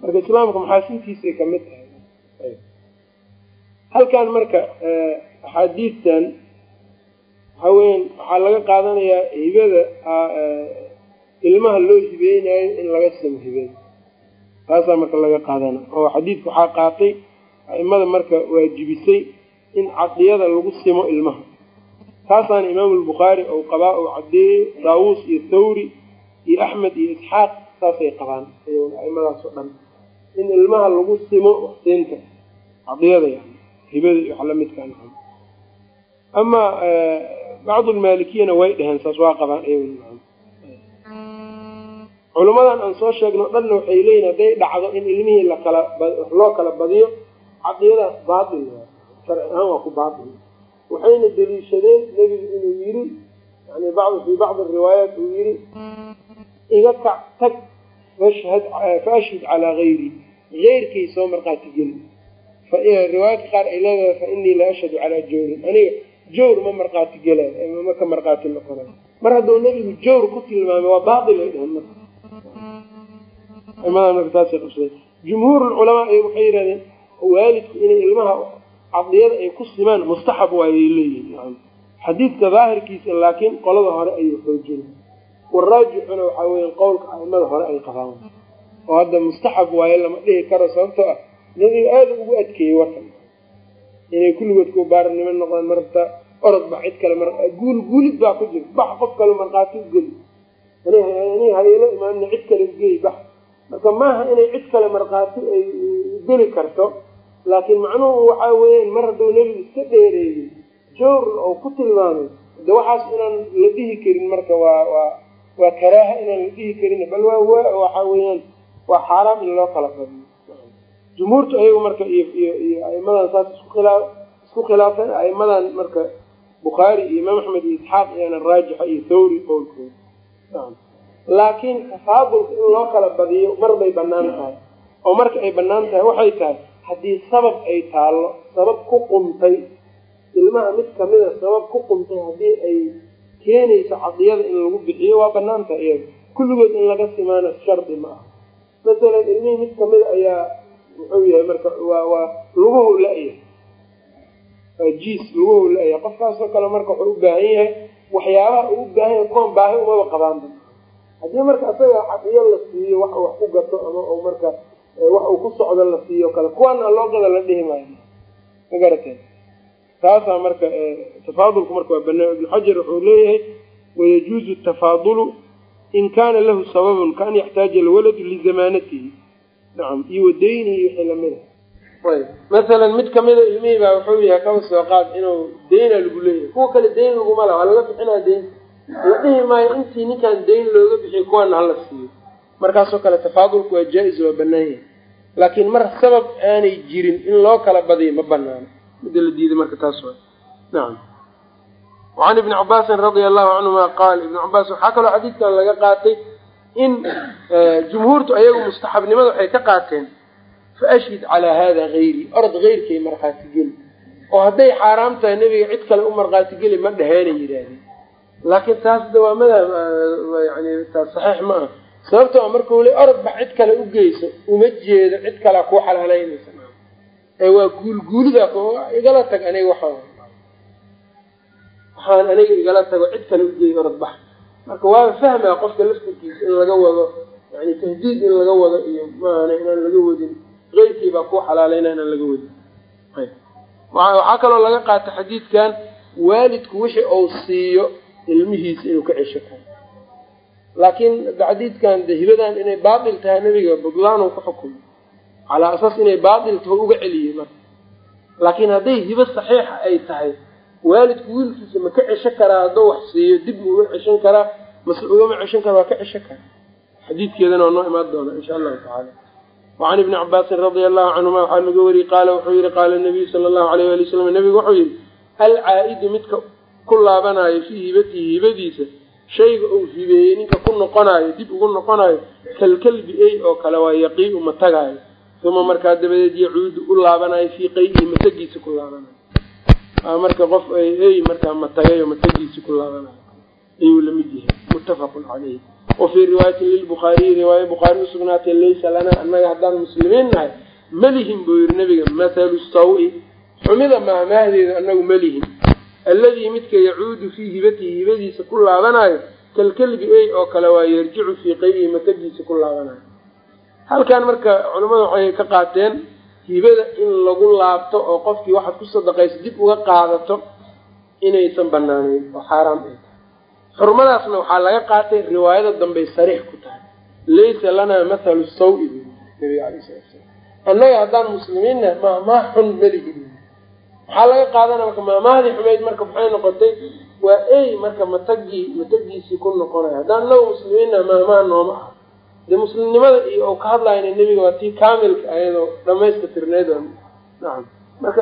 Marka islaamka maxaasintiisay ka mid tahay. Halkan marka axaadiistan waxaweyan waxaa laga qaadanayaa hibada ilmaha loo hibeynayo in laga samo hibey taasaa marka laga qaadana oo xadiidka waxaa qaatay aimada marka waajibisay in cadiyada lagu simo ilmaha. Taasaana imaamu lbukhaari ou qabaa ou cadeeyey daawuus iyo thawri iyo axmed iyo isxaaq saasay qabaan. Aimadaas oo dhan in ilmaha lagu simo waxsiinta cadiyada yani hibada iyo wax lamidkaan ama bacdu lmaalikiyana way dheheen saas waa qabaan iyagu culamadan aan soo sheegno dhanna waxay leeyihiin hadday dhacdo in ilmihii lakala loo kala badiyo cadiyadaas baatil sharci ahaan waa ku baatil. Waxayna deliishadeen nebigu inuu yiri yani fii bacdi riwaayaat uu yiri iga kac tag fashhad faashhid calaa gayri geyrkay soo markhaati geli. Riwaayadka qaar ay leedahay fa inii la ashhadu calaa jawrin. Aniga jawr ma markhaati gelaayo ma ka markhaati noqonayo mar hadduu nebigu jawr ku tilmaamay waa baatil ay dhehen marka jumhuur culamaa waxay yihahdeen waalidku inay ilmaha cadiyada ay ku simaan mustaxab waayay leeyihiin xadiidka daahirkiisa laakiin qolada hore ayuu xoojina waraajixuna waxaa weya qowlka aimada hore ay qabaan. Oo hadda mustaxab waaye lama dhihi karo sababtoo ah nabiga aada ugu adkeeyey warkan. Inay kulligood ku baarinimo noqdaan marta orod ba cid kale guul guulid baa ku jira. Bax qof kale markhaati geli. Inay haylo imaamna cid kale ugey bax marka maaha inay cid kale markhaati ay geli karto laakiin macnuhu waxaa weeyaan mar hadduu nebigu iska dheereeyey jawr oo ku tilmaamay de waxaas inaan la dhihi karin marka waa waa waa karaaha inaan la dhihi karin bal waa waxaa weeyaan waa xaaraam in loo kala badiyo jumhuurtu ayagu marka iyo iyo iyo aimadan saas isku khilaa isku khilaafeen aimadan marka bukhaari iyo imaam axmed iyo isxaaq iyana raajixa iyo thawri qowlkooda laakiin tafaadulka in loo kala badiyo mar bay bannaan tahay. oo marka ay bannaan tahay waxay tahay haddii sabab ay taallo sabab ku qumtay ilmaha mid kamida sabab ku qumtay haddii ay keenayso cadiyada in lagu bixiyo waa bannaan tahay iyada kulligood in laga simaana shardi ma aha. Masalan ilmihii mid kamida ayaa muxuu yahay marka waa waa luguhu la-yahay waa jiis luguhu la-yahay qofkaasoo kale marka wuxuu u baahan yahay waxyaabaha uu baahanya kuwan baahi umaba qabaanba haddii marka isaga cadiyo la siiyo wax wax ku gato ama marka wax uu ku socdo la siiyo kale kuwaana loo gada la dhihi maayo. Ma garateen taasaa marka tafaadulku marka waa banaa ibnu xajar wuxuu leeyahay wayajuuzu tafaadulu in kana lahu sababun kaan yaxtaaja alwaladu lizamaanatihi nacam iyo wadaynihi iyo wixii lamida ayb masalan mid kamida ilmihii baa wuxuu yahay kaba soo qaad inuu deyna lagu leeyahay. Kuwa kale deyn laguma laha waa laga bixinaa deyn la dhihi maayo intii ninkaan deyn looga bixiyo kuwaana hala siiyo. Markaasoo kale tafaadulku waa jaa-is waa banaan yahay. Laakiin mar sabab aanay jirin in loo kala badiyo ma banaano mida la diiday marka taas waa nacam wacan ibni cabaasin radia allahu canhuma qaal. Ibnu cabaas waxaa kaloo xadiidkan laga qaatay in jumhuurtu ayagu mustaxabnimada waxay ka qaateen fa ashhid calaa hada hayri orod heyrkay markhaati geli. Oo hadday xaaraam tahay nebiga cid kale u markhaati geli ma dheheenay yidhaahdeen laakiin taas de waa madhab yani taas saxiix ma aha. Sababto a markuu le orod ba cid kale u geyso uma jeedo cid kalea kuu xalhalaynaysa ee waa guulguulida igala tag aniga waxaa waxaan aniga igala tago cid kale ugeeyo orod bax marka waa fahmaa qofka laftirkiisa in laga wado yani tahdiid in laga wado iyo maahana inaan laga wadin. Keyrkii baa kuu xalaalayna inaan laga wadin. Waxaa kaloo laga qaata xadiidkan waalidku wixii uu siiyo ilmihiisa inuu ka cesho karo laakiin xadiidkan de hibadan inay baatil tahay nebiga budlaanu ku xukumay calaa asaas inay baatil taho uga celiyey marka. Laakiin hadday hibo saxiixa ay tahay waalidku wiilkiisa ma ka cesho karaa hadduu wax siiyo dib ma uga ceshan karaa mase ugama ceshan kara waa ka cesho karaa. Xadiidkeedana waa noo imaan doona insha allahu tacaala. Wacan ibni cabaasin radia allahu canhuma waxaa laga wariyey qaala wuxuu yihi qaala nabiyu sala allahu alayh wali wasalam nabigu wuxuu yihi alcaa-idu midka ku laabanayo fii hibatihi hibadiisa shayga uu hibeeyey ninka ku noqonaayo dib ugu noqonayo kalkalbi ey oo kale waa yaqii-u matagaayo uma markaa dabadeed yacuudu u laabanayo fii qay-ihi matagiisa ku laabanayo marka qof ey markaa matagayo matagiisi ku laabanayo ayuu la mid yahay. Muttafaqun caleyhi wa fii riwaayatin lilbukhaariyi riwaaya bukhaari usugnaatay laysa lanaa annaga haddaan muslimiin nahay malihin buu yihi nabiga mathalu saw-i xumida maahmaahdeeda anagu malihin alladii midka yacuudu fii hibatihi hibadiisa ku laabanayo kalkalbi ey oo kale waa yarjicu fii qaybihi matagiisa ku laabanayo halkan marka culimmadu waxay ka qaateen hibada in lagu laabto oo qofkii waxaad ku sadaqaysa dib uga qaadato inaysan banaaneyn oo xaaraam ay tahay. Xurmadaasna waxaa laga qaatay riwaayada dambey sariix ku tahay. Laysa lanaa mathalu saw-i bu nabiga alay salatu slam annaga haddaan muslimiinna maahmaah xun malihi maxaa laga qaadana marka maahmaahdii xumayd marka maxay noqotay waa ey marka matagii matagiisii ku noqonayo haddaan anagu muslimiinna maahmaah nooma ah dee muslimnimada iyo u ka hadlayna nebiga waa tii kaamilka ayadoo dhamayska tirneyd nacam marka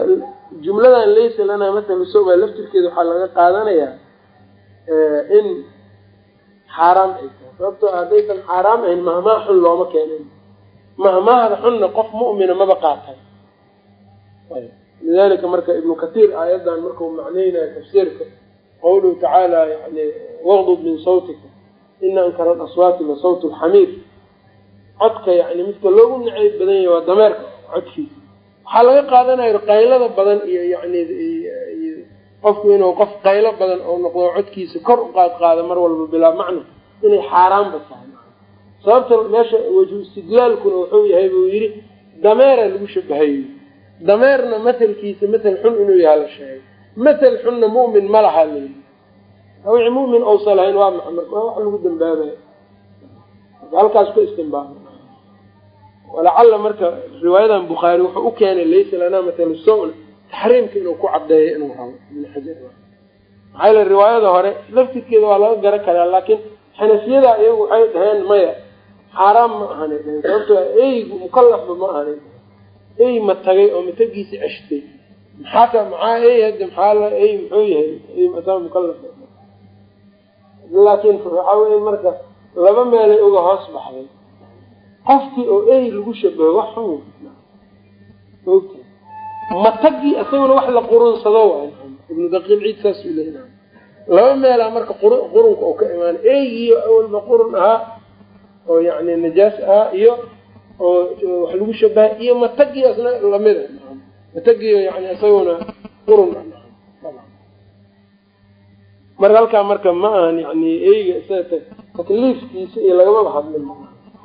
jumladan laysa lanaa mathalu soba laftirkeeda waxaa laga qaadanayaa in xaaraam ay tahay. Sababtoo haddaysan xaaraam ahayn mahmaah xun looma keenin. Mahmaahda xunna qof mu'mina maba qaatay lidalika marka ibnu katiir aayadan markuu macneynayo tafsiirka qawluhu tacaala yani waqdud min sawtika ina ankara aswaati la sawt lxamiir codka yani midka loogu nacayb badan yahay waa dameerka codkiisa waxaa laga qaadanaya qaylada badan iyo yani qofku inuu qof qaylo badan oo noqdo codkiisa kor u qaad qaado mar walba bilaa macna inay xaaraanba tahay sababta meesha wajhu istidlaalkuna wuxuu yahay buu yidhi dameera lagu shabahay dameerna mathalkiisa mathal xun inuu yaha la sheegay. Mathal xunna mu'min ma laha layidhi wixii mu'min ousan lahayn waa maxa marka waa wax lagu dambaabaya halkaas ka istimbaaba walacalla marka riwaayadan bukhaari wuxuu u keenay laysa lanaa mathalu sawna taxriimka inuu ku cadeeyo inuu rabo ibn xajar maxaa yale riwaayada hore laftirkeeda waa laga garan karaa laakiin xanafiyada iyagu waxay dhaheen maya xaaraam ma dhaheen sababto eygu mukalafba ma ahanay ey ma tagay oo matagiisi ceshtay? Maxaa ka maxaa ey hadda maxaa la ey muxuu yahay? Ey mukalaf laakiin waxaa weye marka laba meelay uga hoos baxday. Qofkii oo ey lagu shabaho wax xun ogta. Matagii isaguna wax la qurunsado waay. Ibnu daqiil ciid saasuu leeyahay. Laba meelaa marka qurunka oo ka imaana eygiiyo awalba qurun ahaa oo yani najaas ahaa iyo oo wax lagu shabahay iyo matagii asna lamida matagii yani isaguna qurun marka halkaa marka ma ahan yani eyga isaga takliifkiisa iyo lagamaba hadlin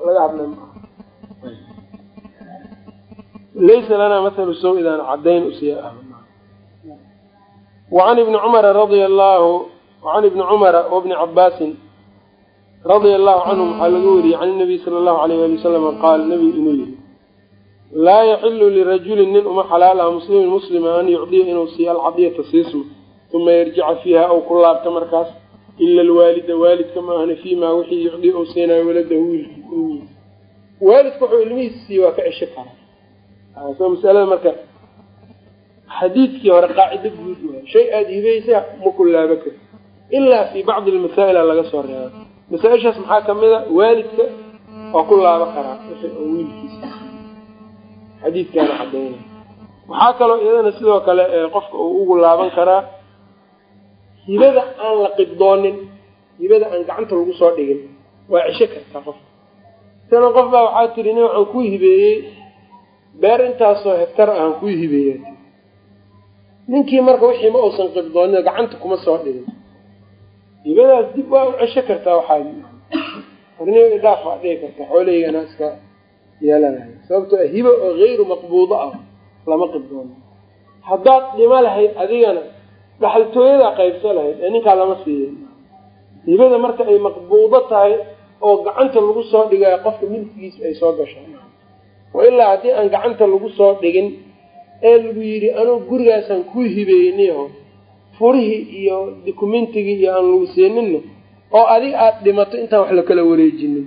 laga hadlay ma laysa lanaa mathalu saw idaan cadayn usiya ah. Wacan ibni cumara radia allahu wacan ibni cumara wabni cabaasin radia allahu canhum waxaa laga wariyey can nabiy sala allahu alayh ali wasalama qaal nabigu inuu yihi laa yaxilu lirajulin nin uma xalaal ah muslimin muslima an yucdiya inuu siiyo alcadiyata siismo uma yarjica fiiha ou ku laabta markaas ila alwaalida waalidka ma ahna fii maa wixii yucdi ou siinayo waladahu wiilkiis ilmihiisa waalidka wuxuu ilmihiisa siiye waa ka cesho karaa soo masalada marka xadiidkii hore qaacido guud waay. Shay aada hibaysa ma ku laaba kari ilaa fii bacdi almasaa'ila laga soo reeba masaa-ishaas maxaa ka mid a? Waalidka waa ku laaba karaa wiilkiisa xadiidkaana cadayna waxaa kaloo iyadana sidoo kale qofka uu ugu laaban karaa hibada aan la qibdoonin hibada aan gacanta lagu soo dhigin. Waa cisho kartaa qofka. Isana qof baa waxaa tiri nin waxaan kuu hibeeyey beer intaasoo hektar ahaan kuu hibeeya ninkii marka wixii ma uusan qibdoonin gacanta kuma soo dhigin hibadaas dib waa u cesho kartaa waxaa arni idhaaf waa dhigi kartaa. Xoolaygana iska yeelanayo sababtoo hibo oo hayru maqbuudo ah lama qibdoono haddaad dhimo lahayd adigana dhaxaltooyadaa qaybsa lahayd ee ninkaa lama siiya hibada marka ay maqbuudo tahay oo gacanta lagu soo dhigayo qofka milkigiisa ay soo gasho wa ilaa haddii aan gacanta lagu soo dhigin ee lagu yidhi anugu gurigaasaan kuu hibeeyniho furihii iyo dukumentigii iyo aan lagu siininna oo adig aada dhimato intaan wax lakala wareejinin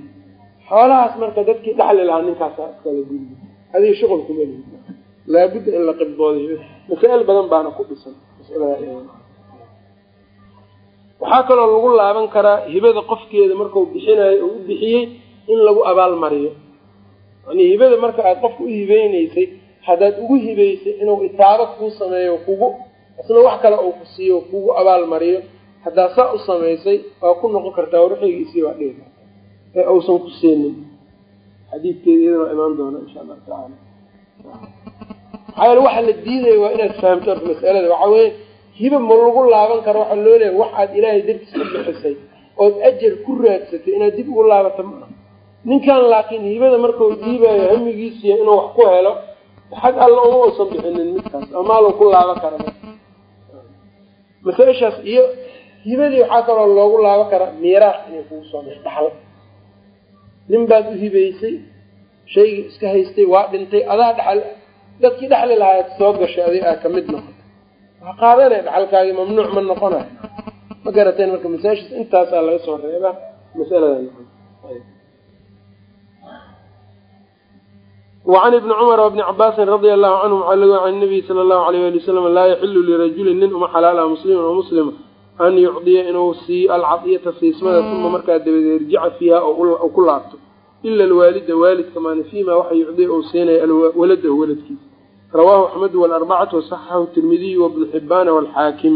xoolahaas marka dadkii dhaxli lahaa ninkaasa iskala guriy adiga shuqul kuma lihi laabudda in la qibdooday masaa-il badan baana ku dhisan. Waxaa kaloo lagu laaban karaa hibada qofkeeda markau bixinayo oo u bixiyey in lagu abaalmariyo yani hibada marka aad qofka u hibeynaysay haddaad ugu hibeysay inuu itaabo kuu sameeyo kugu isna wax kale uu ku siiyo kugu abaalmariyo haddaad saa u samaysay waa ku noqon kartaa warxeygiisii waa dhihi karta ee uusan ku seenin. Xadiidkeeda iyada waa imaan doona insha allahu tacaala maxaa yeele waxa la diidaya waa inaad fahamto orta masalada. Waxaa weeye hiba ma lagu laaban karo waxaa loo leeya wax aad ilaahay dartiis u bixisay ood ajar ku raadsatay inaad dib ugu laabato ma aha. Ninkan laakiin hibada markau dhiibayo hamigiisiya inuu wax ku helo xag alla uma uusan bixinin midkaas amaaluu ku laaban kara masaa-ishaas iyo hibadii waxaa kaloo loogu laaban karaa miiraas inay kugu soo gasho dhaxal. Nin baad u hibeysay shaygii iska haystay waa dhintay adaa dhaxal dadkii dhexli lahaa soo gashay adig aa ka mid noqoto waa qaadanaya dhaxalkaagii mamnuuc ma noqonayo ma garateen marka masaajis intaasaa laga soo reebaa masaladan wacan ibni cumar wabni cabaasin radia allahu canhum waxaa laga can nabiyi sala allahu alayh ali wasalam laa yaxilu lirajulin nin uma xalaala muslimin oo muslima an yucdiya inuu siiyo alcadiyata siismada uma markaa dabadeed yarjica fiiha oo ku laabto ila alwaalida waalidka maana fiima waxa yucdiya ou siinaya waladahu waladkiisa rawaahu axmedu walarbacatu wasaxaxahu tirmidiyu wabnu xibaana walxaakim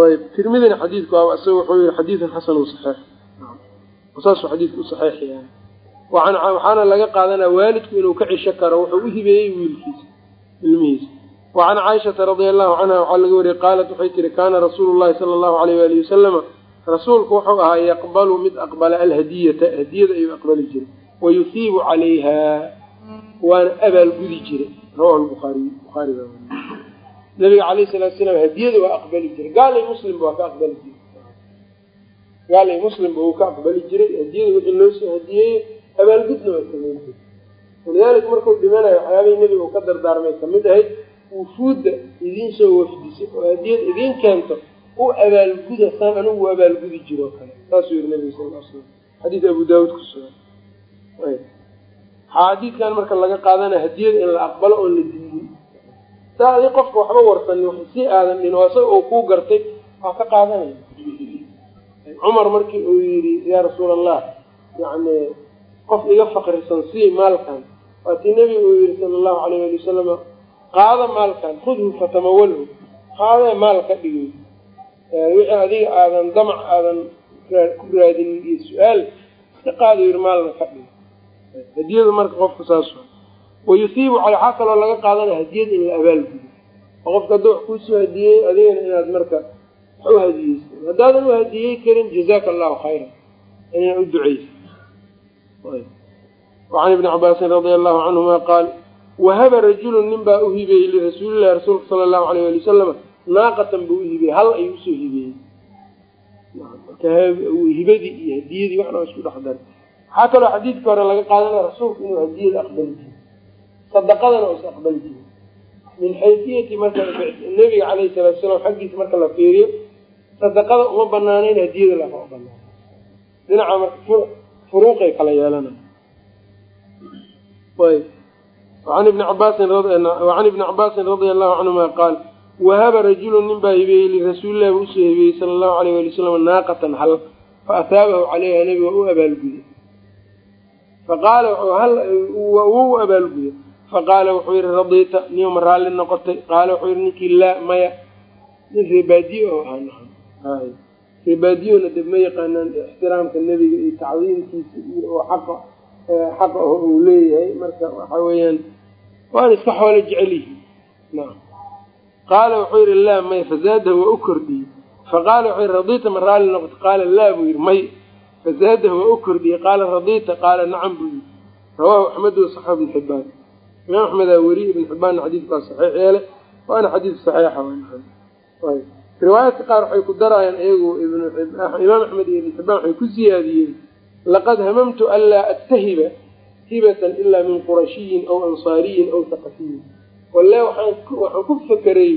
ayb tirmidina xadiidku a isaga wuxuu yihi xadiidun xasan saxiix. Saasuu xadiidku u saxiix waxaana laga qaadanaya waalidku inuu ka cisho karo wuxuu u hibeeyey wiilkiisa ilmihiisa. Wacan caaishata radia allahu canha waxaa laga wariyey qaalat waxay tihi kaana rasuulu llahi sala allahu alayh waalihi wasalama rasuulku wuxuu ahaa yaqbalu mid aqbala alhadiyata hadiyada ayuu aqbali jiray wayuhiibu calayha waana abaalgudi jiray. Rawahu lbuaariy buhaari nabiga calayh salatu salaam hadiyada waa aqbali jiray. Gaalay muslimba waa ka aqbali jiray. Gaalay muslimba uu ka aqbali jiray. Hadiyada wixii loo soo hadiyeeyey abaalgudna waa samayn jiray walidaalika markuu dhimanayo waxyaabahii nebiga uu ka dardaarmay ka mid ahayd wufuudda idiin soo wafdisay oo hadiyada idiin keento u abaalguda saan anigu u abaalgudi jiro. O kale saasuu yihi nabiga sal l slam xadiis abu daawuud ku sugan. Xadiidkan marka laga qaadanaya hadiyada in la aqbalo oon la diidin saa adi qofka waxba warsanin wax si aadan dhin oo isaga oo kuu gartay waa ka qaadanaya. Cumar markii uu yidhi yaa rasuul allah yani qof iga fakrisan sii maalkan waatii nebiga uu yihi sala allahu alayh ali wasalama qaada maalkan khudhu fatamawalhu qaadee maal ka dhigay. Wixii adiga aadan damac aadan ku raadinin iyo su'aal iska qaado yiri maalna ka dhig hadiyadu marka qofku saas wayusiibu waxaa kaloo laga qaadanaya hadiyad in la abaalgudo oo qofka hadduu wax kuusoo hadiyey adigana inaad marka wax u hadiyeysa haddaadan u hadiyey karin jazaaka allahu khayra inaa u duceysa wacan ibni cabaasin radia allahu canhuma qaal wahaba rajulun nin baa u hibeeyey lirasuulillahi rasuulka sala allahu alayh ali wasalama naaqatan buu u hibeeyey hal ayuu u soo hibeeyey hibadii iyo hadiyadii waxna isku dhex daray waxaa kaloo xadiidka hore laga qaadanaya rasuulku inuu hadiyada aqbali jiro sadaqadana uusa aqbali jiro min xayfiyati marka nebiga calayhi salaatu salaam xaggiisa marka la fiiriyo sadaqada uma banaaneyn hadiyada lama banaan dhinaca marka furuuqay kala yeelanay ayb an ibni cabaasin wacan ibni cabaasin radia allahu canhuma qaal wahaba rajulun nin baa hibeeyey lirasuulillahi buu u soo hibeeyey sala allahu alayh ali wasalam naaqatan hal fa ataabahu calayha nebiga u abaalguday faqaala wuu abaalguday faqaala wuxuu yihi radiita niyoma raalli noqotay. Qaala wuxuu yihi ninkii laa maya. Nin reebaadiyo oo ahaa. Reebaadiyona deb ma yaqaanaan ixtiraamka nebiga iyo tacdiimkiisa iyo oo xaqa xaqa aho uu leeyahay. Marka waxa weeyaan waana iska xoolo jecel yihi qaala wuxuu yihi laa may fazaadahu waa u kordhiyey. Faqaala wuxuu yihi radiita ma raalli noqotay. Qaala laa buu yihi may. Fazaadahu waa u kordhiyey. Qaala radiita. Qaala nacam buu yihi rawaahu axmed wasaxa ibn xibaan imaam axmedaa weriye ibn xibaanna xadiidkaa saxiix yeele waana xadiid saxiixa riwaayaadka qaar waxay ku darayaan iyagu imaam axmed iyo ibn xibaan waxay ku siyaadiyeen laqad hamamtu an laa attahiba hibatan ilaa min qurashiyin aw ansaariyin aw haqafiyin walle waxaan ku fakeray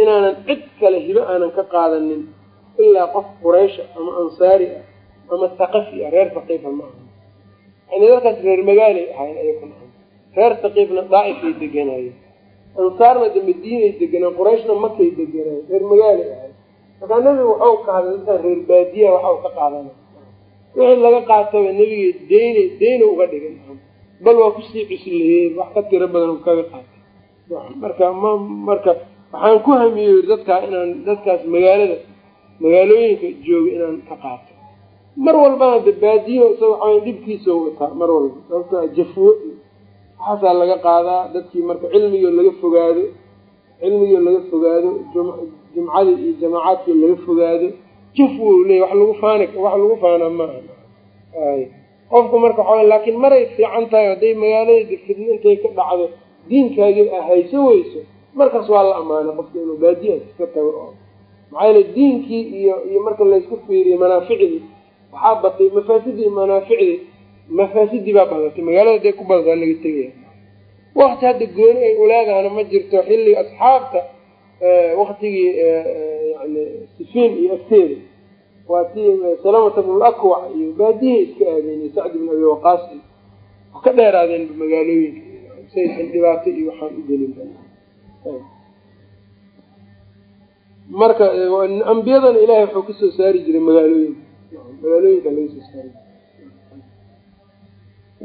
inaanan cid kale hibe aanan ka qaadanin ilaa qof quraysha ama ansaari ah ama haqafi ah reer haqiifa ma aha. Yani dadkaas reer magaalay ahayn reer haqiifna daaifay deganaayeen. Ansaarna de madiinay deganaan qurayshna makay deganaayeen reer magaalay ahayn markaa nebigu waxau ka dadkaan reer baadiya waxau ka qaadana wixii laga qaataba nebiga deyna deyna uga dhigay bal waa ku sii cusleyey wax ka tiro badan kaga qaatay. Marka ma marka waxaan ku hamiyey dadkaa inaan dadkaas magaalada magaalooyinka jooga inaan ka qaato. Mar walbana de baadiyo isaga waxaa dhibkiisa wataa mar walba. Sababta jafwo waxaasaa laga qaadaa dadkii marka cilmigii laga fogaado cilmigii laga fogaado jumcadii iyo jamaacaadkii laga fogaado jafwo leey wax lagu faani wax lagu faanaa maaha qofku marka waxaa laakiin maray fiican tahay hadday magaalada fidno intay ka dhacdo diinkaagii a hayso weyso markaas waa la ammaanay qofka inuu baadiyaas iska tago oo maxaa yeele diinkii iyo iyo marka laysku fiiriyo manaaficdii waxaa batay mafaasidii manaaficdii mafaasidii baa badatay magaalada haday ku badataa laga tegaya. Wakti hadda gooni ay uleedahana ma jirto xilliga asxaabta waktigii yani sifiin iyo agteeda. Waa tii salamata bnul akwac iyo baadiyahay iska aadeen sacdi bn abi waqaas ka dheeraadeen magaalooyinka. Saysan dhibaato iyo waxaan u gelin marka ambiyadana ilahay wuxuu ka soo saari jiray magaalooyinka. Magaalooyinka laga soo saari jiray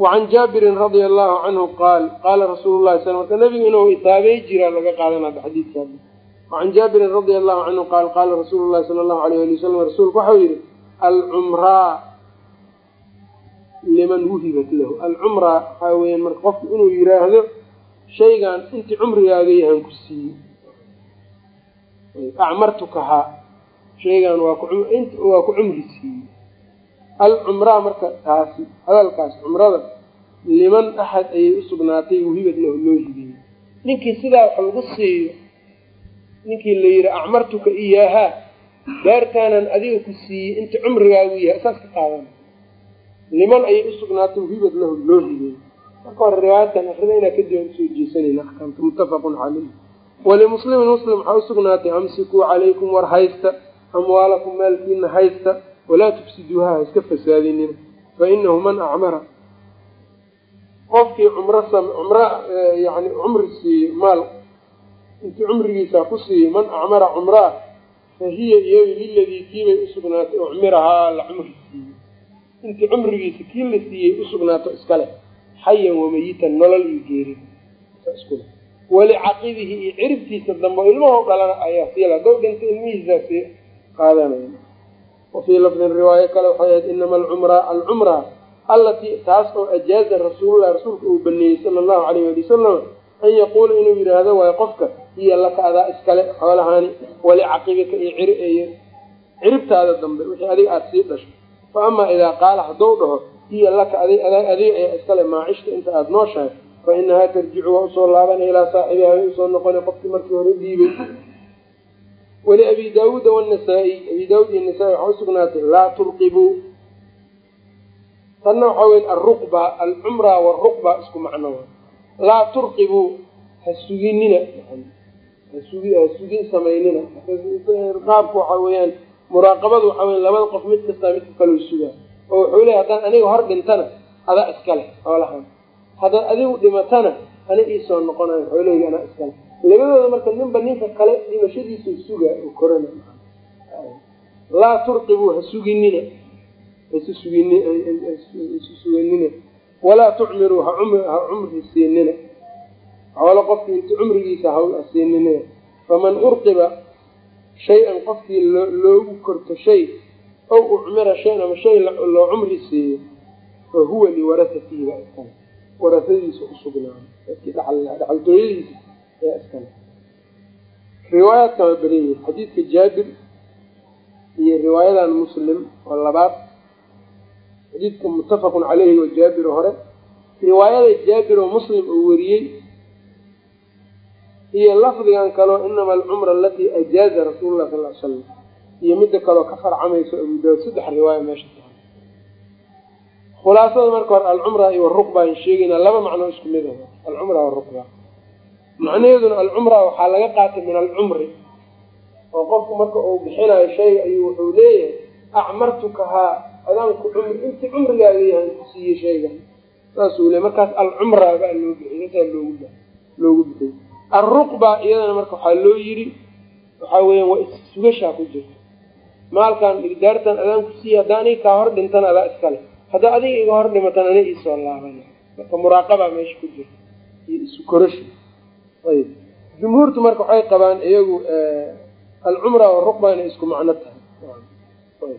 wacan jaabirin radia allahu canhu qaal qaala rasuulu llahi sal marka nabiga inuu itaabey jiraa laga qaadanada xadiidkaa wacan jaabirin radia allahu canhu qaal qaala rasuulu llahi sala allahu alayh ali wasalam rasuulku waxau yihi alcumraa liman wuhibat lahu alcumraa waxaa weeyaan marka qofku inuu yiraahdo shaygan intii cumrigaaga yahan ku siiyey acmartukahaa shaygan waa ku cumri siiyey alcumraa marka taasi hadalkaas cumrada liman axad ayay usugnaatay wuhibad lahu loo hibeeyey ninkii sidaa wax lagu siiyo ninkii la yidhi acmartuka iyaahaa daartaanan adiga ku siiyey inta cumrigaagu yahay. Saas ka qaadana liman ayay usugnaatay wuhibad lahu loo hibeeyey marka hore riwaayatan akrida inaa kadib aan u soo jeesanayna axkaamta muttafaqun caleyh walimuslimin muslim waxaa usugnaatay amsikuu calaykum war haysta amwaalakum maalkiina haysta walaa tufsiduuha ha iska fasaadinina fa inahu man acmara qofkii cumro cumro yani cumri siiyo maal intii cumrigiisa ku siiyo man acmara cumraa fa hiya iyadu liladii kiibay usugnaatay ucmirahaa la cumri siiyey. Intii cumrigiisa kii la siiyey usugnaato iskale xayan wamayitan nolol iyo geeri. Iskule walicaqibihi iyo ciribtiisa dambe ilmaho dhalana ayaa siila hadow dhinta ilmihiisaa sii qaadanaya wafii lafdin riwaayo kale waxay ahayd inama alcumra alcumra allatii taas oo ajaaza rasuululah rasuulka uu baneeyey sala allahu alayh ali wasalam an yaquula inuu yidhaahdo waayo qofka hiya laka adaa iskale xoolahaani walicaqibika iyo ciriyo ciribtaada dambe wixii adiga aada sii dhasho fa amaa idaa qaala hadduu dhaho hiya laka adiga ayaa iskale maacishta inta aada nooshahay fa inahaa tarjicu waa u soo laabanaya ilaa saaxibiha way u soo noqona qofkii markii hore dhiibay wali abi daawuuda wanasaa-iy abi daawuud iyo nasaa-i waxaa usugnaatay laa turqibuu tanna waxaa weya alruqba alcumra waruqba isku macno laa turqibuu ha suginina. Hasugi ha sugin samaynina. Qaabka waxaa weeyaan muraaqabadu waxaa weya labada qof mid kastaa midka kaloo sugaa oo wuxuu leeya haddaan aniga hor dhintana adaa iskale xoolahan. Haddaad adigu dhimatana ana iisoo noqonayo xoolaheyga anaa iskale labadooda marka ninba ninka kale dhimashadiisa sugaa oo korana. Laa turqibuu ha suginina haisu suganina walaa tucmiruu ha cumri siinina xoolo qofkii inta cumrigiisa ha siinina faman urqiba shay-an qofkii loogu korto shay ow ucmira shayan ama shay loo cumri siiyo fa huwa liwarasatihi baa iskale warasadiisa usugnaado dadkii dhaxaltooyadiisa ayaa iskale riwaayaadkan waa badan yihiin xadiidka jaabir iyo riwaayadan muslim oo labaad xadiidka muttafaqun caleyhi oo jaabir hore riwaayada jaabir oo muslim uu wariyey iyo lafdigan kaleo inama alcumra alatii ajaaza rasuulu lah sal l slam iyo midda kaleo ka farcamayso abu daawud saddex riwaaya meesha tahay khulaasada marka hore alcumra iyo aruqba an sheegayna laba macnoo isku mid ah alcumra waruqba macnaheeduna alcumra waxaa laga qaatay min alcumri oo qofku marka uu bixinayo shayga ayuu wuxuu leeyahay acmartukahaa adaanku cumri intii cumrigaaga yahay ku siiyey shaygan saasuu le markaas alcumra baa loo bixiy saa loogu loogu bixiyey alruqba iyadana marka waxaa loo yiri waxaa weeyaan waa issugashaa ku jirta. Maalkan igdaartan adaan ku siiya haddaa aniga kaa hor dhintan adaa iskale haddaa adiga iga hor dhimatan ana iisoo laabana. Marka muraaqabaa meesha ku jirta iyo isu korasha ayb. Jumhuurtu marka waxay qabaan iyagu alcumra waruqba inay isku macno tahay.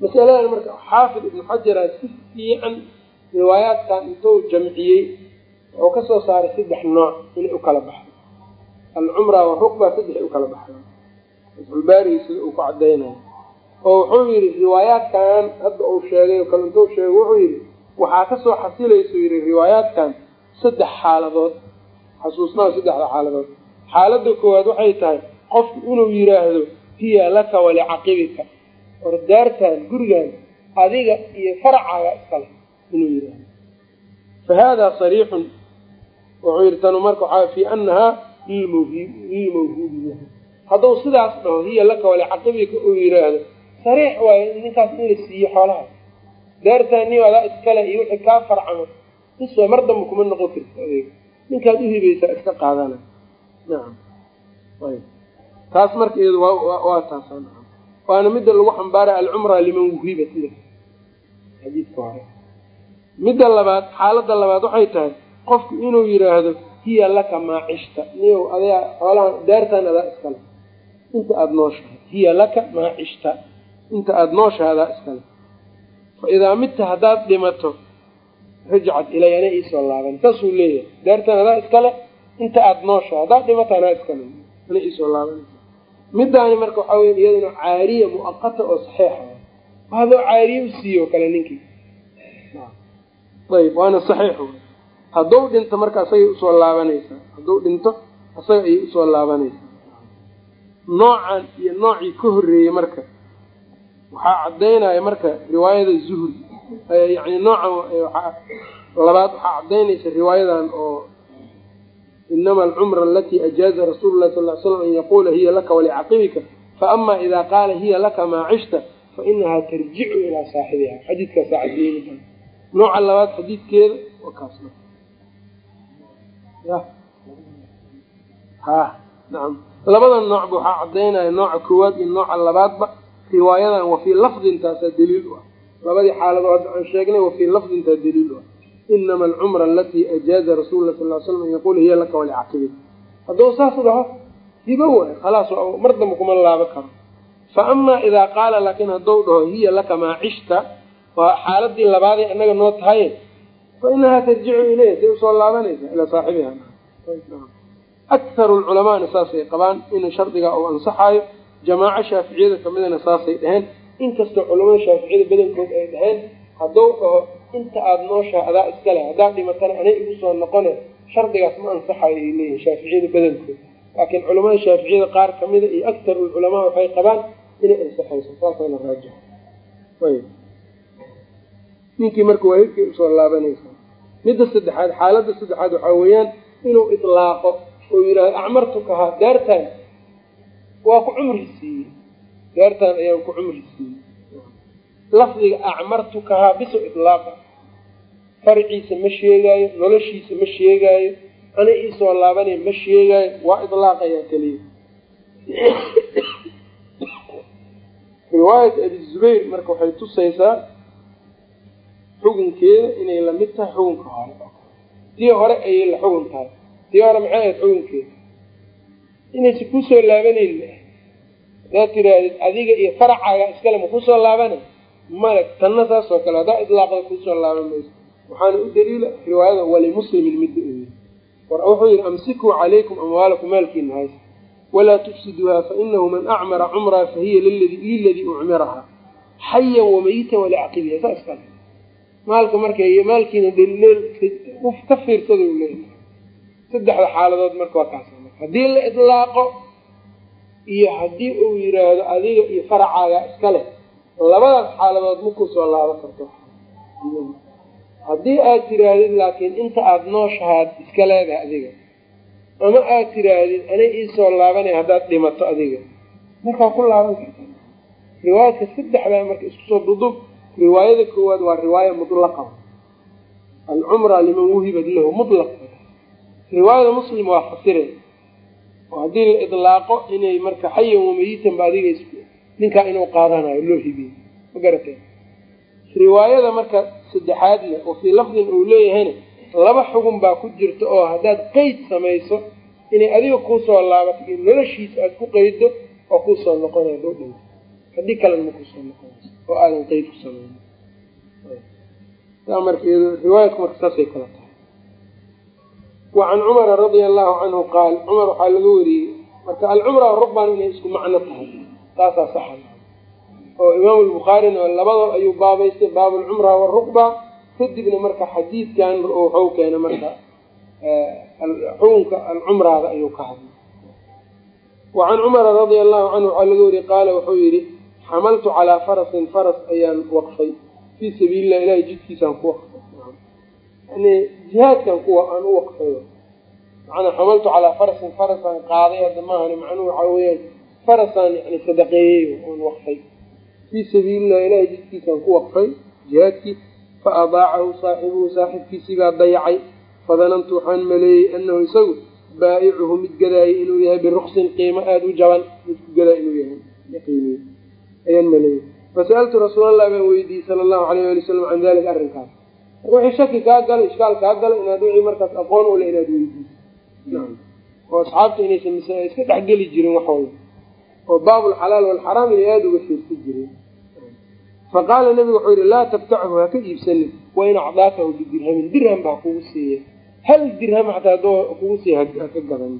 Masaladan marka xaafid ibnu xajara si fiican riwaayaadkan intuu jamciyey wuxuu ka soo saaray saddex nooc inay u kala baxdo. Alcumra waruqba saddexay u kala baxda fatxulbaarigi sida uu ku cadaynayo oo wuxuu yidhi riwaayaadkan hadda uu sheegay oo kale intuu sheegay wuxuu yidhi waxaa ka soo xasilaysu yidhi riwaayaadkan saddex xaaladood xasuusnaa saddexda xaaladood. Xaaladda koowaad waxay tahay qofku inuu yiraahdo hiya laka walicaqibika ordaartan gurigan adiga iyo faracaaga iskale inuu yiraahdo. Fa hada sariixun wuxuu yidhi tanu marka waxaa fi anahaa lilmawhuubi hadduu sidaas dhaho hiya laka walicaqibika uu yiraahdo sariix waayo ninkaas in la siiyo xoolaha. Daartaani adaa iskale iyo wixii kaa farcamo is waa mar damba kuma noqon karta adeega ninkaad uhibaysaa iska qaadana. Taas marka iyadu waa nacam waana midda lagu xambaaraya alcumra liman wuhibat le xadiidka hore midda labaad xaaladda labaad waxay tahay qofku inuu yiraahdo hiya laka maacishta niyow adaa xoolahan daartan adaa iskale inta aada nooshahay hiya laka maacishta inta aada nooshahay adaa iskale fa idaa midta haddaad dhimato rajcat ilay ana iisoo laaban saasuu leeyahay daartan adaa iskale inta aada nooshahay haddaad dhimato anaa iskale ana iisoo laabanaysa midaani marka waxaa weya iyaduna caariya muaqata oo saxiixa hadoo caariye u siiyo kale ninkii ayb waana saxiix hadduu dhinto marka asagay u soo laabanaysaa hadduu dhinto asaga ayay u soo laabanaysaa noocan iyo noocii ka horreeyey marka waxaa caddaynaya marka riwaayada zuhri yani noocan labaad waxaa caddaynaysa riwaayadan oo inama alcumra alatii ajaaza rasuulu lahi sal l slam an yaquula hiya laka walicaqibika faama ida qaala hiya laka maa cishta fainahaa tarjicu ilaa saaxibiha. Xadiidkaasaa caddeynaysa nooca labaad xadiidkeeda kaas ha nacam labada noocba waxaa caddaynaya nooca koowaad iyo nooca labaadba riwaayadan wafii lafdintaasaa daliil u ah labadii xaaladood aan sheegnay wafii lafdintaa daliil u ah inama alcumra alatii ajaaza rasuulu lah sal l slam an yaquula hiya laka walicaqibik hadduu saas dhaho hibo waay khalaas mar damba kuma laabo karo. Fa amaa idaa qaala laakiin hadduu dhaho hiya laka maa cishta waa xaaladii labaaday annaga noo tahaye fa inahaa tarjicu ileyh say u soo laabanaysa ilaa saaxibiha akharu lculamaana saasay qabaan inuu shardigaa uu ansaxaayo jamaaco shaaficiyada kamidana saasay dheheen inkastoo culamada shaaficiyada badankood ay dhaheen hadduu dhaho inta aada nooshaha adaa iskale haddaad dhimatana anay igu soo noqone shardigaas ma ansaxayo ay leeyihiin shaaficiyada badankood. Laakiin culamada shaaficiyada qaar kamida iyo aktaru lculamaa waxay qabaan inay ansaxayso raajaxa ayb ninkii marka waahidkay u soo laabanaysa. Midda saddexaad xaaladda saddexaad waxaa weeyaan inuu itlaaqo oo yidhahdo acmartukahaa daartaan. Waa ku cumri siiyey daartaan ayaan ku cumri siiyey lafdiga acmartukahaa biso itlaaqa. Farciisa ma sheegaayo noloshiisa ma sheegaayo ana iisoo laabanay ma sheegaayo waa itlaaqayaa keliya riwaayat abi zubayr marka waxay tusaysaa xukunkeeda inay la mid tahay xukunka hore. Tii hore ayay la xugun tahay tii hore maxay ahayd xukunkeeda? Inaysa ku soo laabanayn haddaad tidhaahdid adiga iyo faracaaga iskale ma ku soo laabana malag tanna saas oo kale haddaa idlaaqda ku soo laaban mayso waxaana u daliila riwaayada walimuslimin midda oy wuxuu yihi amsikuu calaykum amwaalakum maalkiina haysa walaa tufsiduuha fainahu man acmara cumraa fahiya liladii ucmiraha xayan wamayitan walicaqibiha saas kale. Maalka marka maalkiina dhleel ka fiirsada leeyahay. Saddexda xaaladood marka waa kaas. Haddii la idlaaqo iyo haddii uu yiraahdo adiga iyo faracaaga iska leh labadaas xaaladood maku soo laaban karto. Haddii aad tiraahdid laakiin inta aada nooshahaad iska leedahay adiga. Ama aad tiraahdid anay iisoo laabanay haddaad dhimato adiga. Markaa ku laaban karta riwaayadka saddexdaa marka isku soo dudub. Riwaayada koowaad waa riwaaya mutlaqa. Alcumra liman wuhibad lahu mutlaq. Riwaayada muslim waa fasire oo haddii la idlaaqo inay marka xayan wamayitan ba adiga ninkaa inuu qaadanayo loo hibiye ma garatee? Riwaayada marka saddexaad leh oo fii lafdin uu leeyahayna laba xugun baa ku jirta oo haddaad qeyd samayso inay adiga kuusoo laabato iyo noloshiisa aada ku qeydo oo kuusoo noqonaya doo dhinto. Haddii kalena ma kuusoo noqonayso oo aadan qeyd ku samayn riwaayadku marka saasay kala tahay wacan cumara radia allahu canhu qaal cumar waxaa laga wariyey marka alcumra warukbaan inay isku macno tahay. Taasaa saxa oo imaamu lbukhaarina labadoo ayuu baabaystay baab alcumra warukba kadibna marka xadiidkan waxau keena marka xukunka alcumraada ayuu ka hadlay. Wacan cumara radia allahu canhu waxaa laga wariyey qaala wuxuu yihi xamaltu calaa farasin faras ayaan waqfay. Fii sabiililah ilahay jidkiisaan ku waqfay yani jihaadkan kuwa aan u waqfay macanaa xamaltu calaa farasin farasaan qaaday hadda maahan macnuhu waxaa weeyaan farasaan yani sadaqeeyey oon waqfay. Fii sabiililah ilahay jidkiisaan ku waqfay jihaadkii fa adaacahu saaxibuhu saaxibkiisii baa dayacay. Fadanantu waxaan maleeyey anahu isagu baa'icuhu mid gadaayay inuu yahay biruksin qiimo aada u jaban mid ku gadaa inuu yahay ayaan maleeyey. Fasa'altu rasuulallah baan weydiiyey sala allahu alayh ali wasalam can dalika arrinkaas wixii shaki kaa galay ishkaal kaa galay inaad wixii markaas aqoon ule inaad weydiiso. Oo asxaabta inaysan masa iska dhexgeli jirin wax walba. Oo baabulxalaal walxaraam inay aada uga fiirsa jireen. Faqaala nabigu wuxuu yihi laa tabtachu ha ka iibsanin wain acdaakahu bidirhamin dirham baa kugu siiya hal dirham xataa haddoo kugu siiya haka gadan.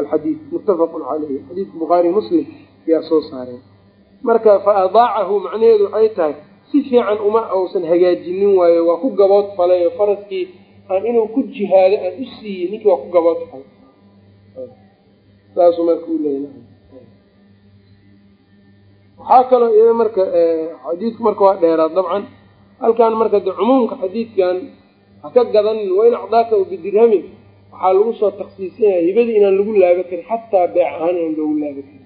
Alxadiid muttafaqun caleyhi xadiidka bukhaari muslim yaa soo saareen marka fa adaacahu macnaheedu waxay tahay si fiican uma ausan hagaajinin waayo. Waa ku gabood falay faraskii aan inuu ku jihaado aan u siiyey. Ninkii waa ku gabood falay. Saasuu marka u leeya waxaa kaloo iyada marka xadiidku marka waa dheeraad dabcan. Halkan marka de cumuumka xadiidkan ha ka gadanin wain acdaaka bidirhamin waxaa lagu soo taksiisinaya hibadii inaan lagu laaba karin xataa beec ahaan inaan loogu laaba karin.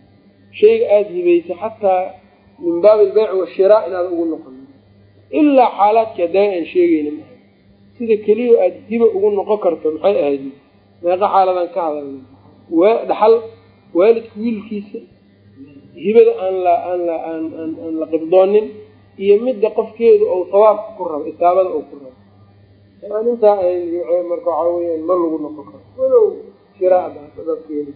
Shayga aada hibaysa xataa min baabi albeyc washiraa inaada ugu noqon ilaa xaalaadkii haddana aan sheegayna maa sida keliya aada hiba ugu noqon karto maxay ahayd? Meeqa xaaladan ka hadalna dhaxal waalidka wiilkiisa hibada aan la aan la aan aan aan la qibdoonin iyo midda qofkeedu ou sawaabka ku rabo isaabada ou ku rabo. Intaa marka waxaa weyaan ma lagu noqon karo. Walow shiraadadkeeda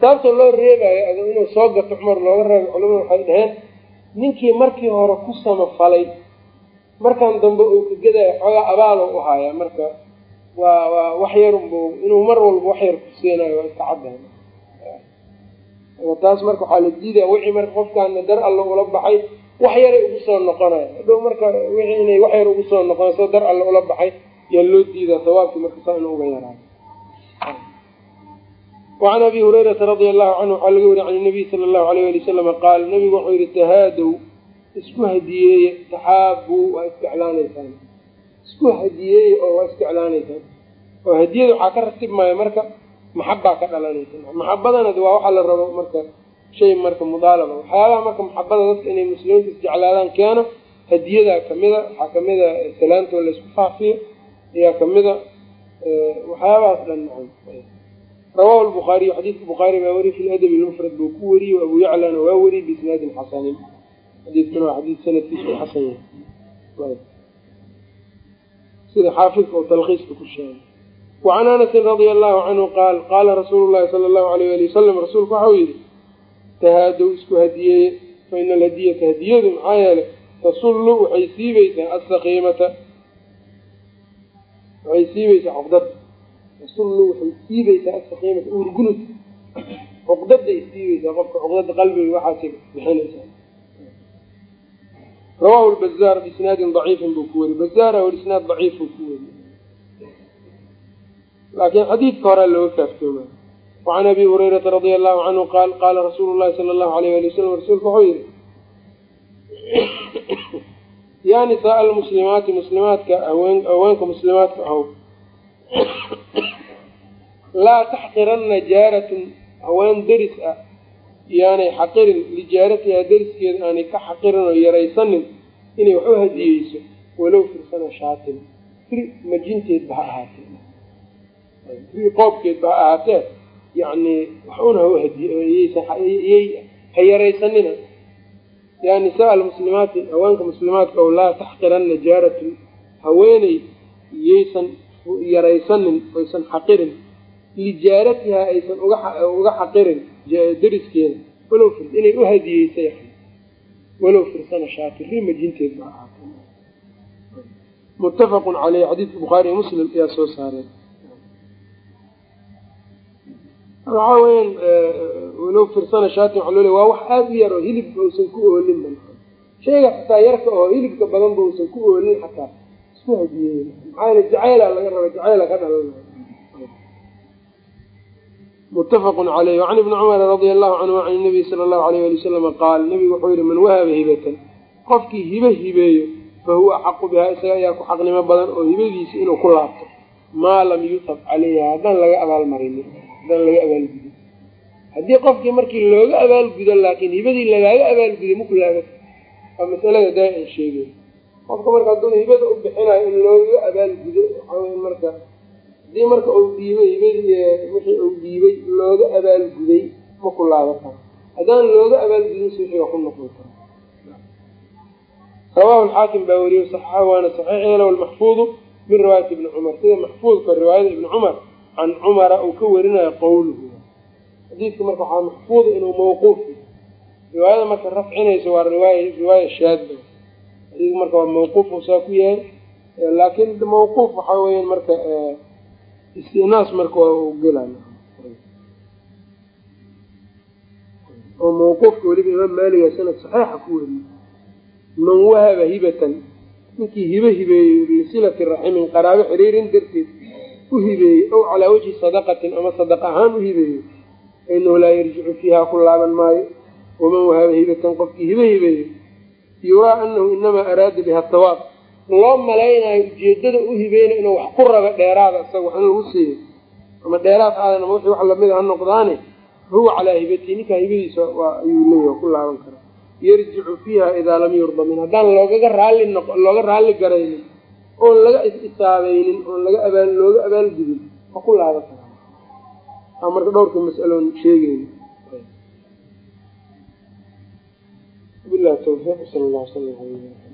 sababta loo reebayo ado inuu soo gato cumar looga reebay culamada waxay dhaheen ninkii markii hore ku samafalay markan dambe uu ka gedaya xoogaa abaalo u hayaa marka waa waa wax yarunbu inuu mar walba wax yar kuseenayo waa iska caddahay taas marka waxaa la diidaya wixii marka qofkaana dar alla ula baxay wax yaray ugu soo noqonaya hadhow marka wixii inay wax yar ugu soo noqonayso dar alla ula baxay yaa loo diidaa sawaabkii marka saa inuu uga yaraayo. Wacan abi hurayrata radia allahu canhu waxaa laga wariy can nabiy sala allahu alayh ali wasalama qaal nabigu wuxuu isku hadiyeeye taxaabuu waa isjeclaanaysaan isku hadiyeeye oo waa isjeclaanaysaan oo hadiyada waxaa ka ratib maayo marka maxabaa ka dhalanaysa. Maxabadana waa waxaa la rabo marka shay marka mudaalaba. Waxyaabaha marka maxabada dadka inay muslimiinta isjeclaadaan keeno hadiyadaa kamida waxaa kamida salaantoo laysku faafiyo ayaa kamida waxyaabahaas dhan rawahu lbukhaariy xadiidka bukhaari baa weriy fi ladabi lmufrad buu ku weriyey abu yaclana waa weriyey biisnaadin xasanin xadiidkana waa xadiid sanadkiisu xasan yahay. Sida xaafidka oo talkiiska ku sheegay. Wacan anasin radia allahu canhu qaal qaala rasuulu llahi sala allahu alayh ali wasalam rasuulku waxau yihi tahaadow isku hadiyeeye fa ina alhadiyata hadiyadu maxaa yeelay tasullu waxay siibaysaa asakiimata waxay siibaysaa cuqdada tasullu waxay siibaysaa asakiimata uurgunud. Cuqdaday siibaysaa qofka cuqdada qalbiga waxaasay bixinaysaa rawahu lbazaar biisnaadin daciifin buu ku weri. Bazaara walisnaad daciif buu ku weri. Laakiin xadiidka horaa looga kaaftooma wacan abi hurayrata radia allahu canhu qaal qaala rasuulu llahi sala allahu alayh ali wasalam rasuulku wuxuu yihi yaa nisaaa almuslimaati muslimaadka haween haweenka muslimaadka ahow laa taxqiranna jaaratun haween deris ah yaanay xaqirin lijaaratihaa deriskeeda aanay ka xaqirin oo yaraysanin inay wax u hadiyeyso walow firsana shaatin. Ri majinteedba ha ahaatee. Ri qoobkeedba ha ahaatee. Yacni wax un ha u hadiyey ha yaraysanina yaa nisaa almuslimaati haweenka muslimaadka oo laa taxqiranna jaaratun haweeney yaysan yaraysanin oysan xaqirin. Lijaaratihaa aysan uga xaqirin deriskeeda walow inay u hadiyeysa walow firsana shaati ri majinteed ba ahaatay muttafaqun caleyh xadiidka bukhaariy muslim ayaa soo saareen waxaa weyaan walow firsana shaati waxa loo le waa wax aada u yar oo hilibka uusan ku oolin ba shayga xataa yarka oo hilibka badan ba uusan ku oolin xataa isku hadiyeey maxaa yele jacayla laga raba jacayla ka dhalan mutafaqu caleyh wacan ibni cumara radia allahu canhu can nabiy sala allahu alayh ali wasalama qaal nabigu wuxuu yihi man wahaba hibatan qofkii hibe hibeeyo fa huwa axaqu bihaa isaga ayaa ku xaqnimo badan oo hibadiisa inuu ku laabto. Maa lam yutab caleyha haddaan laga abaalmarinin haddaan laga abaalgudin haddii qofkii markii looga abaalgudo laakiin hibadii lagaaga abaalguday maku laaga waa masalada daa an sheegay. Qofka marka hadduu hibada u bixinayo in looga abaalgudo waxaa wey marka haddii marka uu dhiibay wixii uu dhiibay looga abaalguday ma ku laaban karo. Haddaan looga abaalgudin si wixii waa ku noqon kara rawahu lxaakim baa weriye saxaxa waana saxiix yeelow lmaxfuudu min riwaayati ibni cumar. Sida maxfuudka riwaayada ibni cumar can cumara uu ka werinayo qowluhu xadiidka marka waxaa maxfuuda inuu mawquuf riwaayada marka rafcinayso waa riwaaya riwaaya shaadba xadiidka marka waa mawquuf saa ku yahay. Laakiin mawquuf waxaa weeyaan marka istinaas marka waa gelay oo mawquufka weliba imaam maaliga sanad saxiixa ku weriyey man wahaba hibatan ninkii hibe hibeeyey lisilati raximin qaraabo xiriirin darteed u hibeeyey ow calaa wajhi sadaqatin ama sadaqa ahaan u hibeeyo fainahu laa yarjicu fiiha ku laaban maayo. Waman wahaba hibatan qofkii hibe hibeeyo yuraa anahu inamaa araada biha tawaab loo malaynayo ujeedada u hibeyna inuu wax ku rabo dheeraada isaga wax in lagu siiyo. Ama dheeraad aadan ama wixii wax lamida ha noqdaane huwa calaa hibatii ninkaa hibadiisa ayuu leeyahy ku laaban karaa yarjicu fiiha idaa lam yurda min haddaan loogaga raalli noq looga raalli garaynin oon laga is-isaabaynin oon laga abaal looga abaalgudin ha ku laaban karaa aa marka dhowrka masaloon sheegeyna bilahi tawfiiq sala allah sala ala